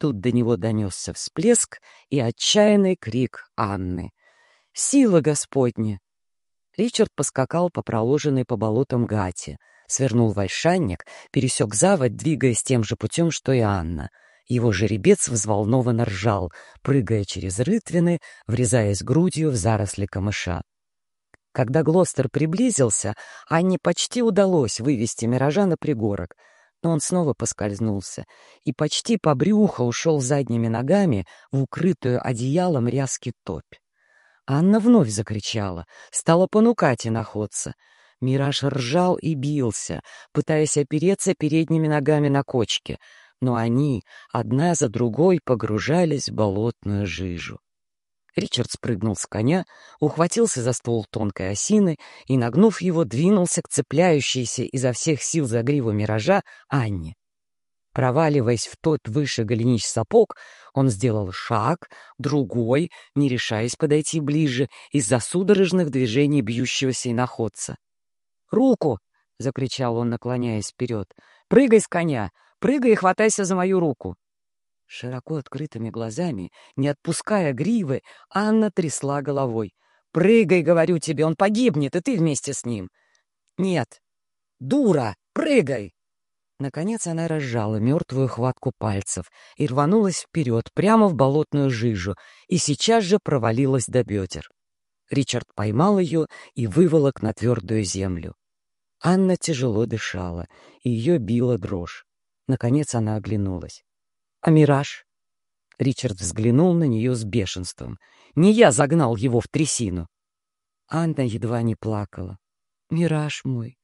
Тут до него донесся всплеск и отчаянный крик Анны. «Сила Господня!» Ричард поскакал по проложенной по болотам гате, Свернул в Ольшанник, пересек заводь, двигаясь тем же путем, что и Анна. Его жеребец взволнованно ржал, прыгая через рытвины, врезаясь грудью в заросли камыша. Когда Глостер приблизился, Анне почти удалось вывести Миража на пригорок, но он снова поскользнулся и почти по брюхо ушел задними ногами в укрытую одеялом ряски топь. Анна вновь закричала, стала понукать и находца. Мираж ржал и бился, пытаясь опереться передними ногами на кочке, но они одна за другой погружались в болотную жижу. Ричард спрыгнул с коня, ухватился за ствол тонкой осины и, нагнув его, двинулся к цепляющейся изо всех сил за гриву миража Анне. Проваливаясь в тот выше голенищ сапог, он сделал шаг, другой, не решаясь подойти ближе, из-за судорожных движений бьющегося иноходца. «Руку!» — закричал он, наклоняясь вперед. «Прыгай с коня! Прыгай и хватайся за мою руку!» Широко открытыми глазами, не отпуская гривы, Анна трясла головой. «Прыгай, говорю тебе, он погибнет, и ты вместе с ним!» «Нет! Дура! Прыгай!» Наконец она разжала мертвую хватку пальцев и рванулась вперед, прямо в болотную жижу, и сейчас же провалилась до бедер. Ричард поймал ее и выволок на твердую землю. Анна тяжело дышала, и ее била дрожь. Наконец она оглянулась. А мираж? Ричард взглянул на нее с бешенством. Не я загнал его в трясину. Анна едва не плакала. Мираж мой.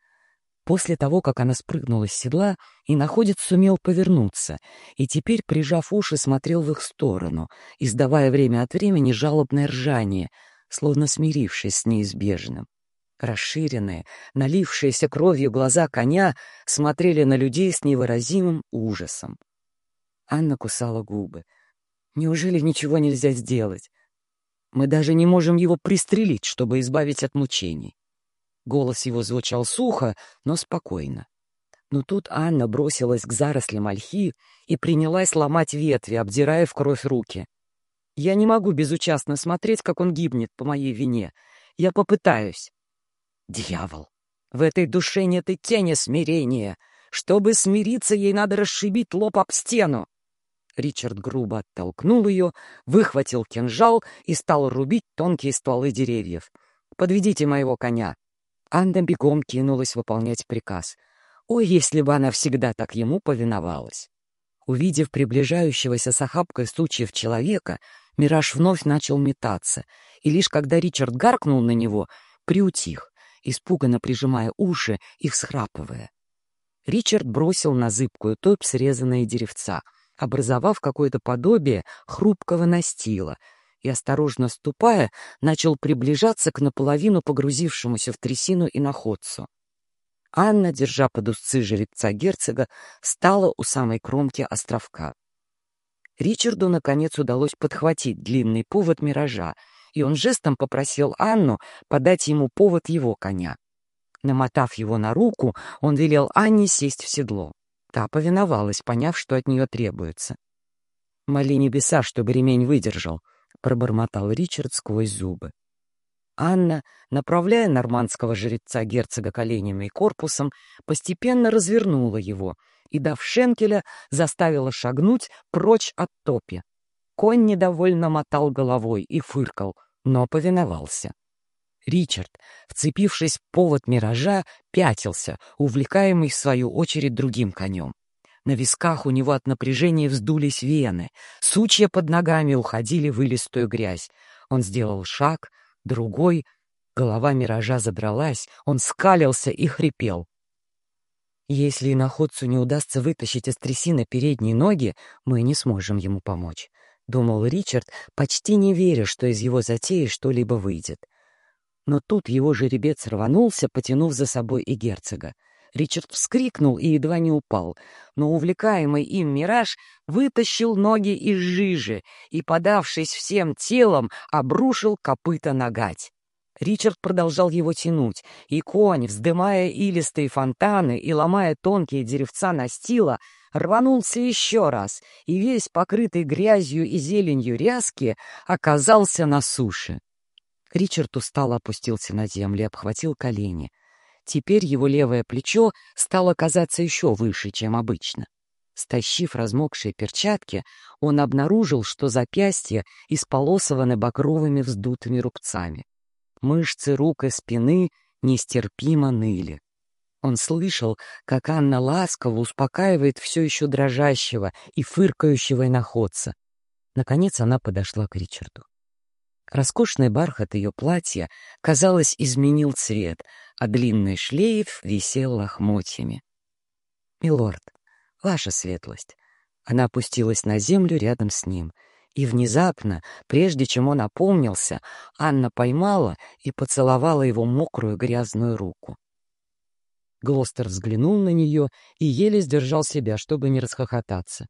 После того, как она спрыгнула с седла, и находец сумел повернуться, и теперь, прижав уши, смотрел в их сторону, издавая время от времени жалобное ржание, словно смирившись с неизбежным. Расширенные, налившиеся кровью глаза коня смотрели на людей с невыразимым ужасом. Анна кусала губы. Неужели ничего нельзя сделать? Мы даже не можем его пристрелить, чтобы избавить от мучений. Голос его звучал сухо, но спокойно. Но тут Анна бросилась к зарослям ольхи и принялась ломать ветви, обдирая в кровь руки. «Я не могу безучастно смотреть, как он гибнет по моей вине. Я попытаюсь». «Дьявол! В этой душе нет и тени смирения. Чтобы смириться, ей надо расшибить лоб об стену. Ричард грубо оттолкнул ее, выхватил кинжал и стал рубить тонкие стволы деревьев. «Подведите моего коня!» Анна бегом кинулась выполнять приказ. Ой, если бы она всегда так ему повиновалась! Увидев приближающегося с охапкой сучьев человека, Мираж вновь начал метаться, и лишь когда Ричард гаркнул на него, приутих, испуганно прижимая уши и всхрапывая. Ричард бросил на зыбкую топь срезанные деревца — образовав какое-то подобие хрупкого настила, и, осторожно ступая, начал приближаться к наполовину погрузившемуся в трясину и находцу. Анна, держа под узцы жеребца герцога, стала у самой кромки островка. Ричарду, наконец, удалось подхватить длинный повод миража, и он жестом попросил Анну подать ему повод его коня. Намотав его на руку, он велел Анне сесть в седло. Та повиновалась, поняв, что от нее требуется. «Моли небеса, чтобы ремень выдержал», — пробормотал Ричард сквозь зубы. Анна, направляя нормандского жреца герцога коленями и корпусом, постепенно развернула его и, дав шенкеля, заставила шагнуть прочь от топи. Конь недовольно мотал головой и фыркал, но повиновался. Ричард, вцепившись в повод миража, пятился, увлекаемый в свою очередь другим конем. На висках у него от напряжения вздулись вены, сучья под ногами уходили в илистую грязь. Он сделал шаг, другой, голова миража задралась, он скалился и хрипел. Если находцу не удастся вытащить из трясины передние ноги, мы не сможем ему помочь, — думал Ричард, почти не веря, что из его затеи что-либо выйдет. — но тут его жеребец рванулся, потянув за собой и герцога. Ричард вскрикнул и едва не упал, но увлекаемый им мираж вытащил ноги из жижи и, подавшись всем телом, обрушил копыта на гать. Ричард продолжал его тянуть, и конь, вздымая илистые фонтаны и ломая тонкие деревца настила, рванулся еще раз, и весь покрытый грязью и зеленью ряски оказался на суше. Ричард устало опустился на землю и обхватил колени. Теперь его левое плечо стало казаться еще выше, чем обычно. Стащив размокшие перчатки, он обнаружил, что запястья исполосованы багровыми вздутыми рубцами. Мышцы рук и спины нестерпимо ныли. Он слышал, как Анна ласково успокаивает все еще дрожащего и фыркающего иноходца. Наконец она подошла к Ричарду. Роскошный бархат ее платья, казалось, изменил цвет, а длинный шлейф висел лохмотьями. «Милорд, ваша светлость!» Она опустилась на землю рядом с ним, и внезапно, прежде чем он опомнился, Анна поймала и поцеловала его мокрую грязную руку. Глостер взглянул на нее и еле сдержал себя, чтобы не расхохотаться.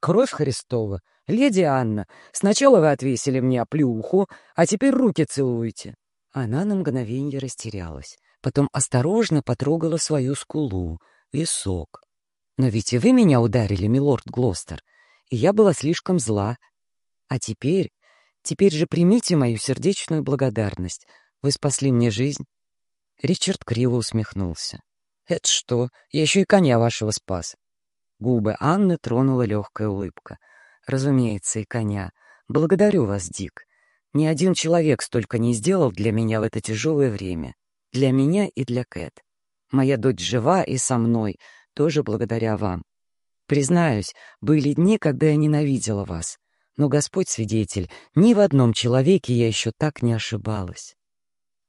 «Кровь Христова! Леди Анна, сначала вы отвесили мне оплюху, а теперь руки целуете!» Она на мгновенье растерялась, потом осторожно потрогала свою скулу, висок. «Но ведь и вы меня ударили, милорд Глостер, и я была слишком зла. А теперь, теперь же примите мою сердечную благодарность. Вы спасли мне жизнь». Ричард криво усмехнулся. «Это что? Я еще и коня вашего спас». Губы Анны тронула легкая улыбка. «Разумеется, и коня. Благодарю вас, Дик. Ни один человек столько не сделал для меня в это тяжелое время. Для меня и для Кэт. Моя дочь жива и со мной, тоже благодаря вам. Признаюсь, были дни, когда я ненавидела вас. Но Господь свидетель, ни в одном человеке я еще так не ошибалась».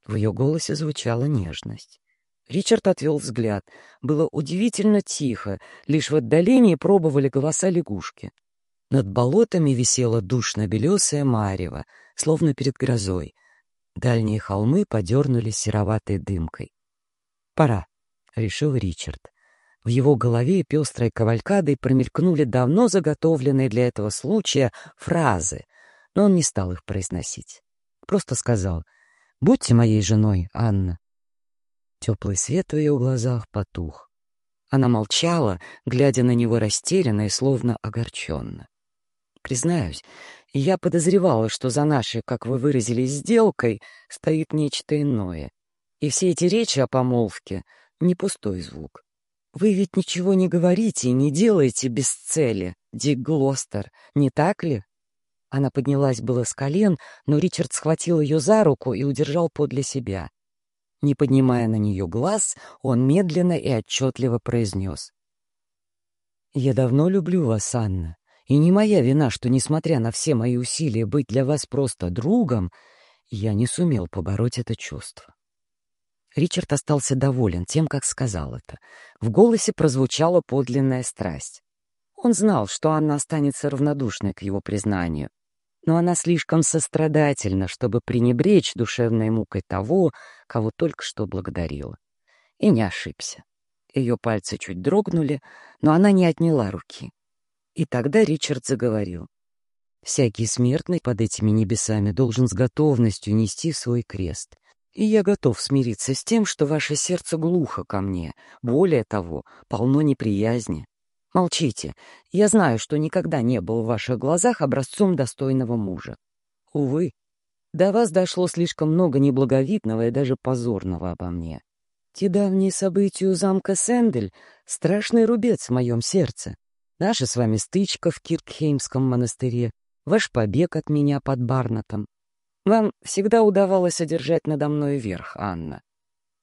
В ее голосе звучала нежность. Ричард отвел взгляд. Было удивительно тихо, лишь в отдалении пробовали голоса лягушки. Над болотами висела душно-белесая марево, словно перед грозой. Дальние холмы подернулись сероватой дымкой. «Пора», — решил Ричард. В его голове пестрой кавалькадой промелькнули давно заготовленные для этого случая фразы, но он не стал их произносить. Просто сказал «Будьте моей женой, Анна». Теплый свет в ее глазах потух. Она молчала, глядя на него растерянно и словно огорченно. Признаюсь, я подозревала, что за нашей, как вы выразились, сделкой стоит нечто иное. И все эти речи о помолвке — не пустой звук. Вы ведь ничего не говорите и не делаете без цели, Дик Глостер, не так ли? Она поднялась было с колен, но Ричард схватил ее за руку и удержал подле себя. Не поднимая на нее глаз, он медленно и отчетливо произнес. «Я давно люблю вас, Анна, и не моя вина, что, несмотря на все мои усилия быть для вас просто другом, я не сумел побороть это чувство». Ричард остался доволен тем, как сказал это. В голосе прозвучала подлинная страсть. Он знал, что Анна останется равнодушной к его признанию, но она слишком сострадательна, чтобы пренебречь душевной мукой того, кого только что благодарила. И не ошибся. Ее пальцы чуть дрогнули, но она не отняла руки. И тогда Ричард заговорил. «Всякий смертный под этими небесами должен с готовностью нести свой крест. И я готов смириться с тем, что ваше сердце глухо ко мне, более того, полно неприязни. Молчите. Я знаю, что никогда не был в ваших глазах образцом достойного мужа. Увы, до вас дошло слишком много неблаговидного и даже позорного обо мне. Те давние события у замка Сендель — страшный рубец в моем сердце. Наша с вами стычка в Киркхеймском монастыре, ваш побег от меня под Барнатом. Вам всегда удавалось одержать надо мной верх, Анна.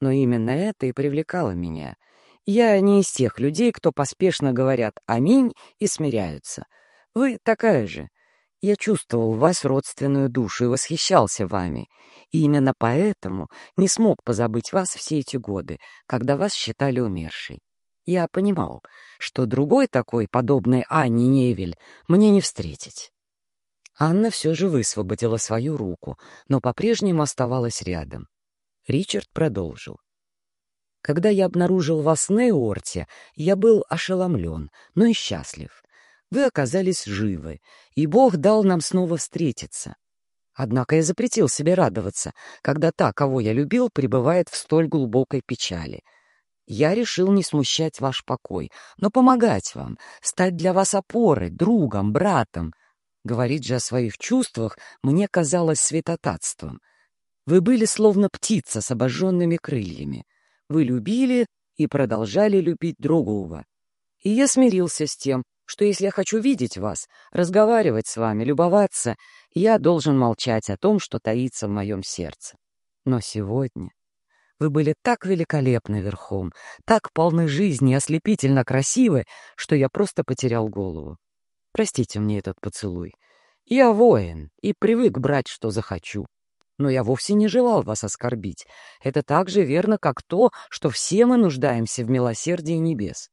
Но именно это и привлекало меня — я не из тех людей, кто поспешно говорят «Аминь» и смиряются. Вы такая же. Я чувствовал в вас родственную душу и восхищался вами. И именно поэтому не смог позабыть вас все эти годы, когда вас считали умершей. Я понимал, что другой такой, подобный Анне Невель, мне не встретить. Анна все же высвободила свою руку, но по-прежнему оставалась рядом. Ричард продолжил. Когда я обнаружил вас на Эорте, я был ошеломлен, но и счастлив. Вы оказались живы, и Бог дал нам снова встретиться. Однако я запретил себе радоваться, когда та, кого я любил, пребывает в столь глубокой печали. Я решил не смущать ваш покой, но помогать вам, стать для вас опорой, другом, братом. Говорить же о своих чувствах мне казалось святотатством. Вы были словно птица с обожженными крыльями. Вы любили и продолжали любить другого. И я смирился с тем, что если я хочу видеть вас, разговаривать с вами, любоваться, я должен молчать о том, что таится в моем сердце. Но сегодня вы были так великолепны верхом, так полны жизни и ослепительно красивы, что я просто потерял голову. Простите мне этот поцелуй. Я воин и привык брать, что захочу. Но я вовсе не желал вас оскорбить. Это так же верно, как то, что все мы нуждаемся в милосердии небес.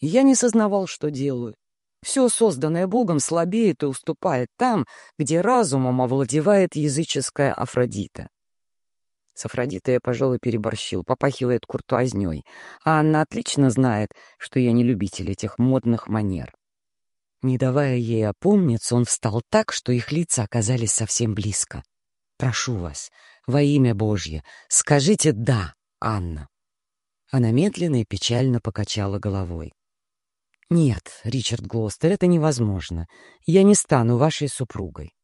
Я не сознавал, что делаю. Все созданное Богом слабеет и уступает там, где разумом овладевает языческая Афродита. С Афродитой я, пожалуй, переборщил, попахивает куртуазней, а она отлично знает, что я не любитель этих модных манер. Не давая ей опомниться, он встал так, что их лица оказались совсем близко. «Прошу вас, во имя Божье, скажите «да», Анна». Она медленно и печально покачала головой. «Нет, Ричард Глостер, это невозможно. Я не стану вашей супругой».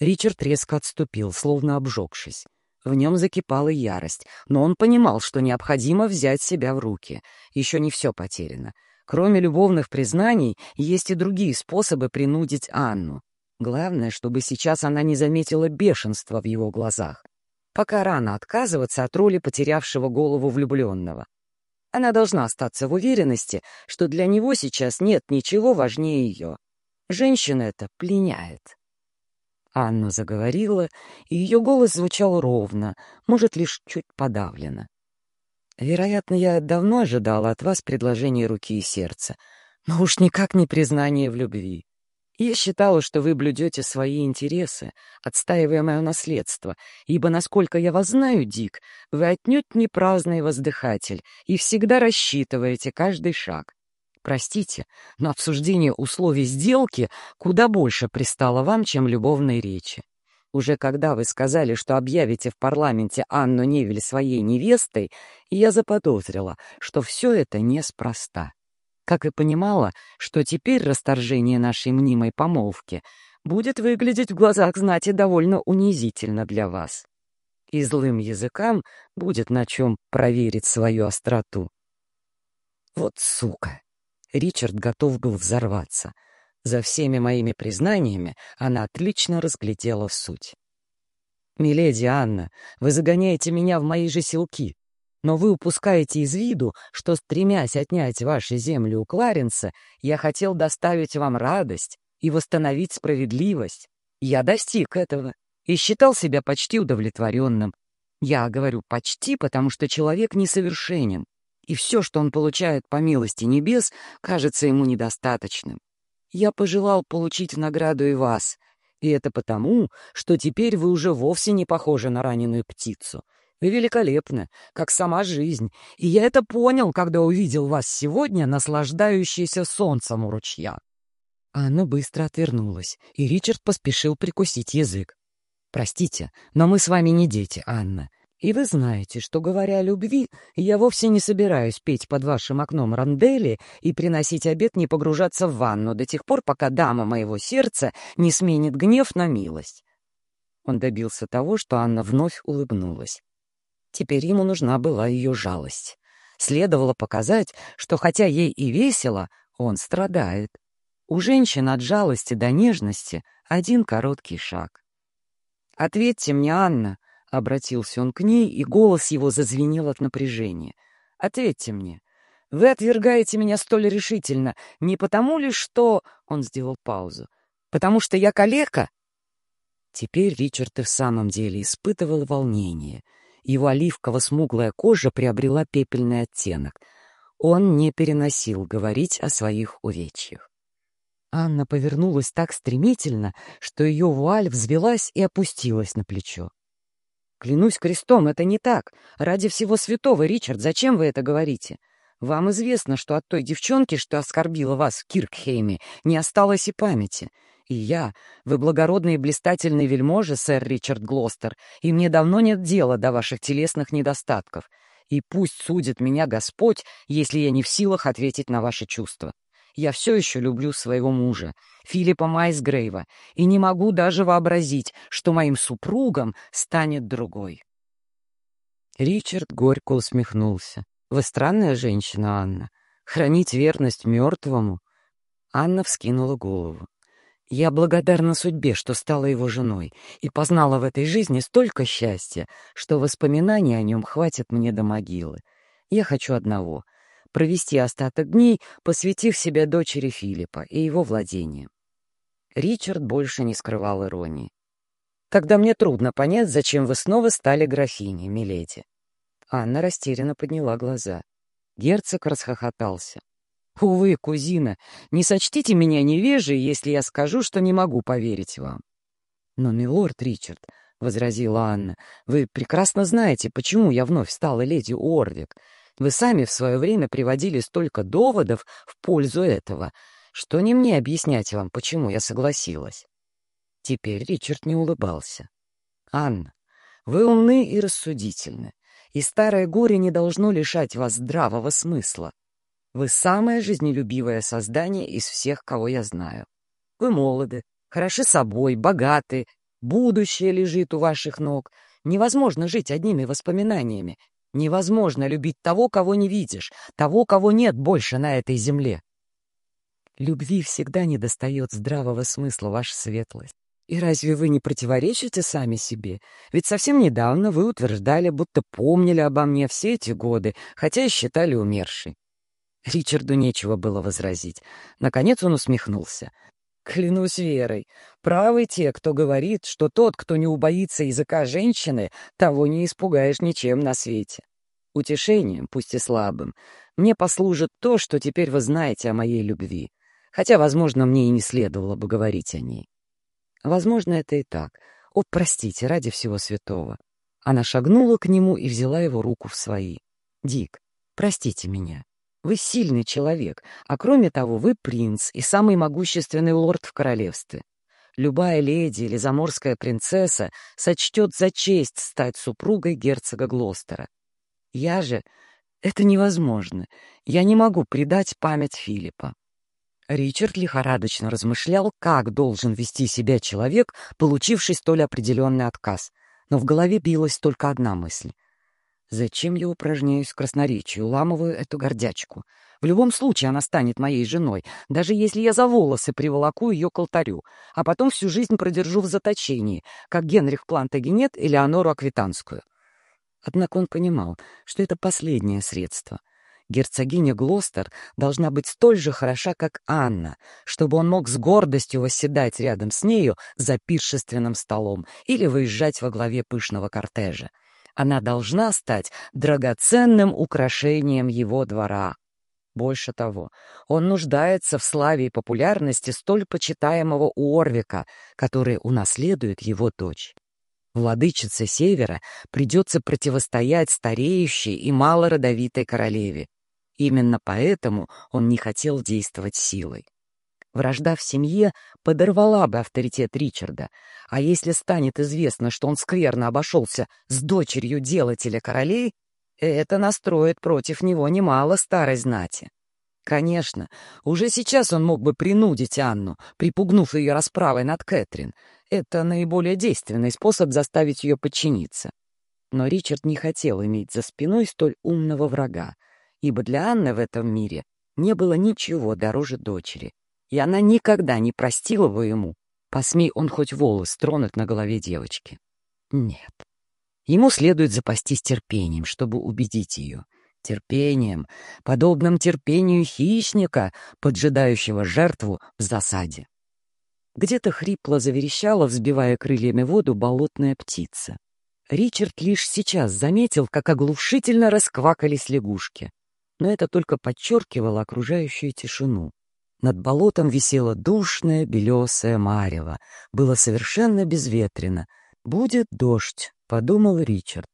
Ричард резко отступил, словно обжегшись. В нем закипала ярость, но он понимал, что необходимо взять себя в руки. Еще не все потеряно. Кроме любовных признаний, есть и другие способы принудить Анну. Главное, чтобы сейчас она не заметила бешенства в его глазах. Пока рано отказываться от роли потерявшего голову влюбленного. Она должна остаться в уверенности, что для него сейчас нет ничего важнее ее. Женщина это пленяет. Анна заговорила, и ее голос звучал ровно, может, лишь чуть подавленно. «Вероятно, я давно ожидала от вас предложения руки и сердца, но уж никак не признание в любви. Я считала, что вы блюдете свои интересы, отстаивая мое наследство, ибо, насколько я вас знаю, Дик, вы отнюдь не праздный воздыхатель и всегда рассчитываете каждый шаг. Простите, но обсуждение условий сделки куда больше пристало вам, чем любовной речи. Уже когда вы сказали, что объявите в парламенте Анну Невель своей невестой, я заподозрила, что все это неспроста как и понимала, что теперь расторжение нашей мнимой помолвки будет выглядеть в глазах знати довольно унизительно для вас. И злым языкам будет на чем проверить свою остроту. Вот сука! Ричард готов был взорваться. За всеми моими признаниями она отлично разглядела суть. «Миледи Анна, вы загоняете меня в мои же селки. Но вы упускаете из виду, что, стремясь отнять ваши земли у Кларенса, я хотел доставить вам радость и восстановить справедливость. Я достиг этого и считал себя почти удовлетворенным. Я говорю «почти», потому что человек несовершенен, и все, что он получает по милости небес, кажется ему недостаточным. Я пожелал получить награду и вас, и это потому, что теперь вы уже вовсе не похожи на раненую птицу — великолепны, как сама жизнь, и я это понял, когда увидел вас сегодня, наслаждающейся солнцем у ручья». Анна быстро отвернулась, и Ричард поспешил прикусить язык. «Простите, но мы с вами не дети, Анна. И вы знаете, что, говоря о любви, я вовсе не собираюсь петь под вашим окном рандели и приносить обед не погружаться в ванну до тех пор, пока дама моего сердца не сменит гнев на милость». Он добился того, что Анна вновь улыбнулась. Теперь ему нужна была ее жалость. Следовало показать, что хотя ей и весело, он страдает. У женщин от жалости до нежности один короткий шаг. «Ответьте мне, Анна», — обратился он к ней, и голос его зазвенел от напряжения. «Ответьте мне. Вы отвергаете меня столь решительно, не потому ли, что...» — он сделал паузу. «Потому что я калека?» Теперь Ричард и в самом деле испытывал волнение — его оливково-смуглая кожа приобрела пепельный оттенок. Он не переносил говорить о своих увечьях. Анна повернулась так стремительно, что ее вуаль взвелась и опустилась на плечо. «Клянусь крестом, это не так. Ради всего святого, Ричард, зачем вы это говорите? Вам известно, что от той девчонки, что оскорбила вас в Киркхейме, не осталось и памяти. И я, вы благородный и блистательный вельможа, сэр Ричард Глостер, и мне давно нет дела до ваших телесных недостатков. И пусть судит меня Господь, если я не в силах ответить на ваши чувства. Я все еще люблю своего мужа, Филиппа Майсгрейва, и не могу даже вообразить, что моим супругом станет другой. Ричард горько усмехнулся. «Вы странная женщина, Анна. Хранить верность мертвому?» Анна вскинула голову. «Я благодарна судьбе, что стала его женой, и познала в этой жизни столько счастья, что воспоминаний о нем хватит мне до могилы. Я хочу одного — провести остаток дней, посвятив себя дочери Филиппа и его владениям». Ричард больше не скрывал иронии. Тогда мне трудно понять, зачем вы снова стали графиней, миледи. Анна растерянно подняла глаза. Герцог расхохотался. «Увы, кузина, не сочтите меня невежей, если я скажу, что не могу поверить вам». «Но, милорд Ричард», — возразила Анна, — «вы прекрасно знаете, почему я вновь стала леди Уорвик. Вы сами в свое время приводили столько доводов в пользу этого, что не мне объяснять вам, почему я согласилась». Теперь Ричард не улыбался. «Анна, вы умны и рассудительны, и старое горе не должно лишать вас здравого смысла. Вы самое жизнелюбивое создание из всех, кого я знаю. Вы молоды, хороши собой, богаты, будущее лежит у ваших ног. Невозможно жить одними воспоминаниями. Невозможно любить того, кого не видишь, того, кого нет больше на этой земле. Любви всегда недостает здравого смысла, ваша светлость. И разве вы не противоречите сами себе? Ведь совсем недавно вы утверждали, будто помнили обо мне все эти годы, хотя и считали умершей. Ричарду нечего было возразить. Наконец он усмехнулся. Клянусь верой, правы те, кто говорит, что тот, кто не убоится языка женщины, того не испугаешь ничем на свете. Утешением, пусть и слабым, мне послужит то, что теперь вы знаете о моей любви, хотя, возможно, мне и не следовало бы говорить о ней. Возможно, это и так. О, простите, ради всего святого. Она шагнула к нему и взяла его руку в свои. «Дик, простите меня. Вы сильный человек, а кроме того, вы принц и самый могущественный лорд в королевстве. Любая леди или заморская принцесса сочтет за честь стать супругой герцога Глостера. Я же... Это невозможно. Я не могу предать память Филиппа. Ричард лихорадочно размышлял, как должен вести себя человек, получивший столь определенный отказ. Но в голове билась только одна мысль. Зачем я упражняюсь в красноречии, уламываю эту гордячку? В любом случае она станет моей женой, даже если я за волосы приволоку ее к алтарю, а потом всю жизнь продержу в заточении, как Генрих Плантагенет или Леонору Аквитанскую. Однако он понимал, что это последнее средство — Герцогиня Глостер должна быть столь же хороша, как Анна, чтобы он мог с гордостью восседать рядом с нею за пиршественным столом или выезжать во главе пышного кортежа. Она должна стать драгоценным украшением его двора. Больше того, он нуждается в славе и популярности столь почитаемого Уорвика, который унаследует его дочь. Владычице Севера придется противостоять стареющей и малородовитой королеве. Именно поэтому он не хотел действовать силой. Вражда в семье подорвала бы авторитет Ричарда, а если станет известно, что он скверно обошелся с дочерью делателя королей, это настроит против него немало старой знати. Конечно, уже сейчас он мог бы принудить Анну, припугнув ее расправой над Кэтрин. Это наиболее действенный способ заставить ее подчиниться. Но Ричард не хотел иметь за спиной столь умного врага, ибо для Анны в этом мире не было ничего дороже дочери, и она никогда не простила бы ему, посмей он хоть волос тронуть на голове девочки. Нет. Ему следует запастись терпением, чтобы убедить ее. Терпением, подобным терпению хищника, поджидающего жертву в засаде. Где-то хрипло заверещала, взбивая крыльями воду, болотная птица. Ричард лишь сейчас заметил, как оглушительно расквакались лягушки но это только подчеркивало окружающую тишину. Над болотом висело душное белесое марево. Было совершенно безветренно. «Будет дождь», — подумал Ричард.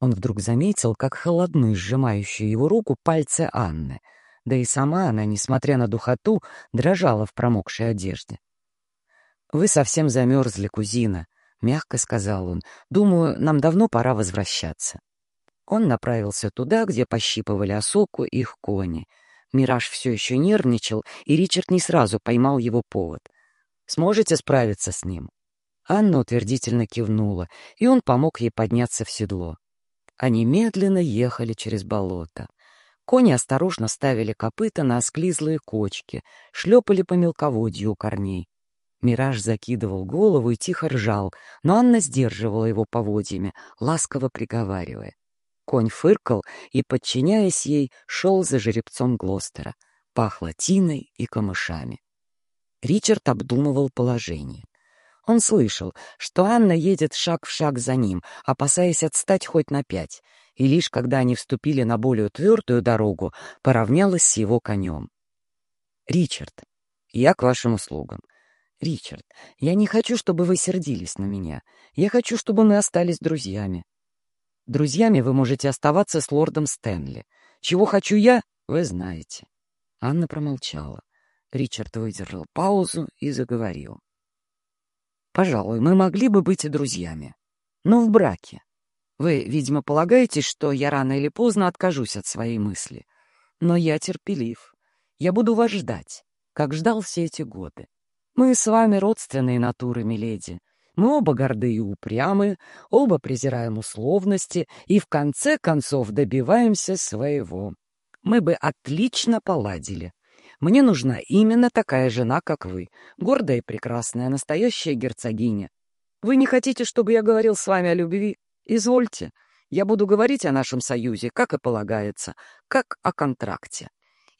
Он вдруг заметил, как холодны сжимающие его руку пальцы Анны. Да и сама она, несмотря на духоту, дрожала в промокшей одежде. «Вы совсем замерзли, кузина», — мягко сказал он. «Думаю, нам давно пора возвращаться». Он направился туда, где пощипывали осоку их кони. Мираж все еще нервничал, и Ричард не сразу поймал его повод. «Сможете справиться с ним?» Анна утвердительно кивнула, и он помог ей подняться в седло. Они медленно ехали через болото. Кони осторожно ставили копыта на осклизлые кочки, шлепали по мелководью у корней. Мираж закидывал голову и тихо ржал, но Анна сдерживала его поводьями, ласково приговаривая. Конь фыркал и, подчиняясь ей, шел за жеребцом Глостера. Пахло тиной и камышами. Ричард обдумывал положение. Он слышал, что Анна едет шаг в шаг за ним, опасаясь отстать хоть на пять, и лишь когда они вступили на более твердую дорогу, поравнялась с его конем. «Ричард, я к вашим услугам. Ричард, я не хочу, чтобы вы сердились на меня. Я хочу, чтобы мы остались друзьями. Друзьями вы можете оставаться с лордом Стэнли. Чего хочу я, вы знаете». Анна промолчала. Ричард выдержал паузу и заговорил. Пожалуй, мы могли бы быть и друзьями. Но в браке. Вы, видимо, полагаете, что я рано или поздно откажусь от своей мысли. Но я терпелив. Я буду вас ждать, как ждал все эти годы. Мы с вами родственные натуры, миледи. Мы оба горды и упрямы, оба презираем условности и в конце концов добиваемся своего. Мы бы отлично поладили. Мне нужна именно такая жена, как вы. Гордая и прекрасная, настоящая герцогиня. Вы не хотите, чтобы я говорил с вами о любви? Извольте. Я буду говорить о нашем союзе, как и полагается, как о контракте.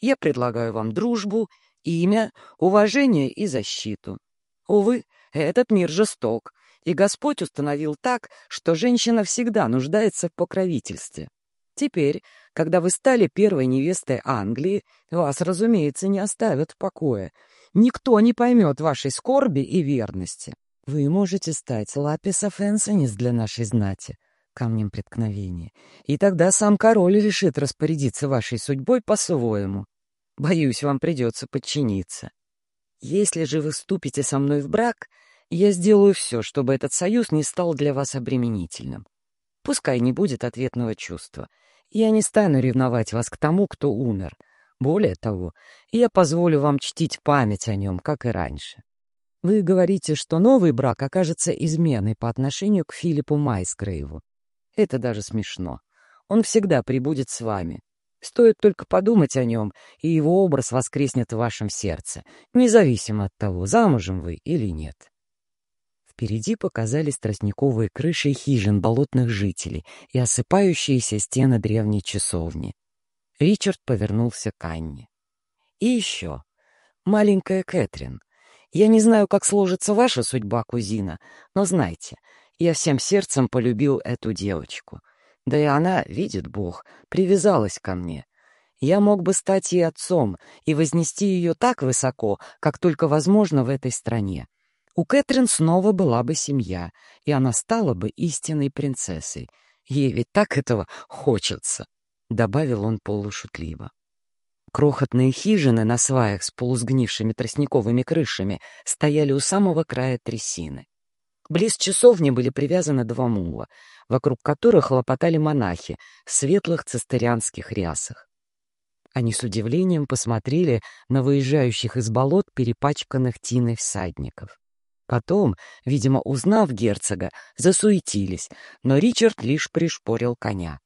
Я предлагаю вам дружбу, имя, уважение и защиту. Увы, этот мир жесток, и Господь установил так, что женщина всегда нуждается в покровительстве. Теперь, когда вы стали первой невестой Англии, вас, разумеется, не оставят в покое. Никто не поймет вашей скорби и верности. Вы можете стать Лапис Офенсонис для нашей знати, камнем преткновения, и тогда сам король решит распорядиться вашей судьбой по-своему. Боюсь, вам придется подчиниться. Если же вы вступите со мной в брак, я сделаю все, чтобы этот союз не стал для вас обременительным. Пускай не будет ответного чувства — я не стану ревновать вас к тому, кто умер. Более того, я позволю вам чтить память о нем, как и раньше. Вы говорите, что новый брак окажется изменой по отношению к Филиппу Майскрейву. Это даже смешно. Он всегда прибудет с вами. Стоит только подумать о нем, и его образ воскреснет в вашем сердце, независимо от того, замужем вы или нет. Впереди показались тростниковые крыши хижин болотных жителей и осыпающиеся стены древней часовни. Ричард повернулся к Анне. «И еще. Маленькая Кэтрин. Я не знаю, как сложится ваша судьба, кузина, но знайте, я всем сердцем полюбил эту девочку. Да и она, видит Бог, привязалась ко мне. Я мог бы стать ей отцом и вознести ее так высоко, как только возможно в этой стране. У Кэтрин снова была бы семья, и она стала бы истинной принцессой. Ей ведь так этого хочется, — добавил он полушутливо. Крохотные хижины на сваях с полусгнившими тростниковыми крышами стояли у самого края трясины. Близ часовни были привязаны два мула, вокруг которых хлопотали монахи в светлых цистерианских рясах. Они с удивлением посмотрели на выезжающих из болот перепачканных тиной всадников. Потом, видимо, узнав герцога, засуетились, но Ричард лишь пришпорил коня.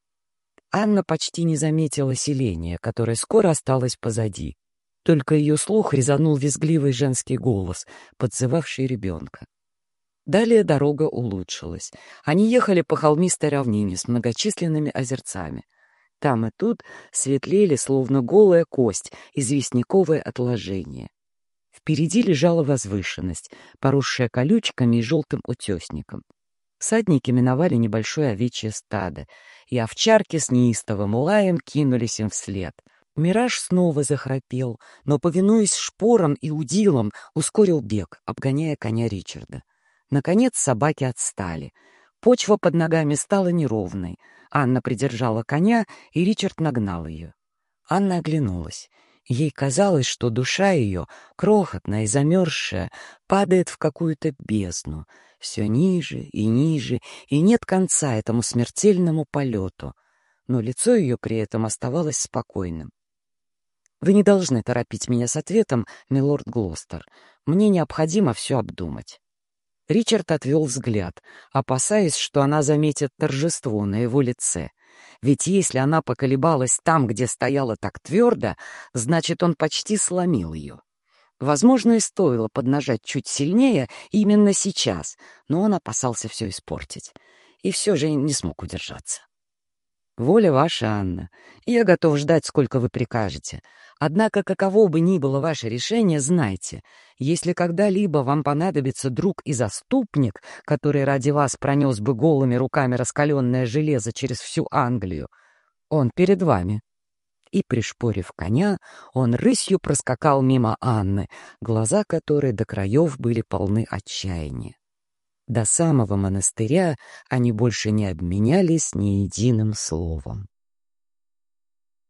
Анна почти не заметила селения, которое скоро осталось позади. Только ее слух резанул визгливый женский голос, подзывавший ребенка. Далее дорога улучшилась. Они ехали по холмистой равнине с многочисленными озерцами. Там и тут светлели, словно голая кость, известняковое отложение. Впереди лежала возвышенность, поросшая колючками и желтым утесником. Всадники миновали небольшое овечье стадо, и овчарки с неистовым лаем кинулись им вслед. Мираж снова захрапел, но, повинуясь шпорам и удилам, ускорил бег, обгоняя коня Ричарда. Наконец собаки отстали. Почва под ногами стала неровной. Анна придержала коня, и Ричард нагнал ее. Анна оглянулась. Ей казалось, что душа ее, крохотная и замерзшая, падает в какую-то бездну, все ниже и ниже, и нет конца этому смертельному полету. Но лицо ее при этом оставалось спокойным. «Вы не должны торопить меня с ответом, милорд Глостер. Мне необходимо все обдумать». Ричард отвел взгляд, опасаясь, что она заметит торжество на его лице. Ведь если она поколебалась там, где стояла так твердо, значит, он почти сломил ее. Возможно, и стоило поднажать чуть сильнее именно сейчас, но он опасался все испортить. И все же не смог удержаться. «Воля ваша, Анна. Я готов ждать, сколько вы прикажете. Однако, каково бы ни было ваше решение, знайте, если когда-либо вам понадобится друг и заступник, который ради вас пронес бы голыми руками раскаленное железо через всю Англию, он перед вами. И, пришпорив коня, он рысью проскакал мимо Анны, глаза которой до краев были полны отчаяния. До самого монастыря они больше не обменялись ни единым словом.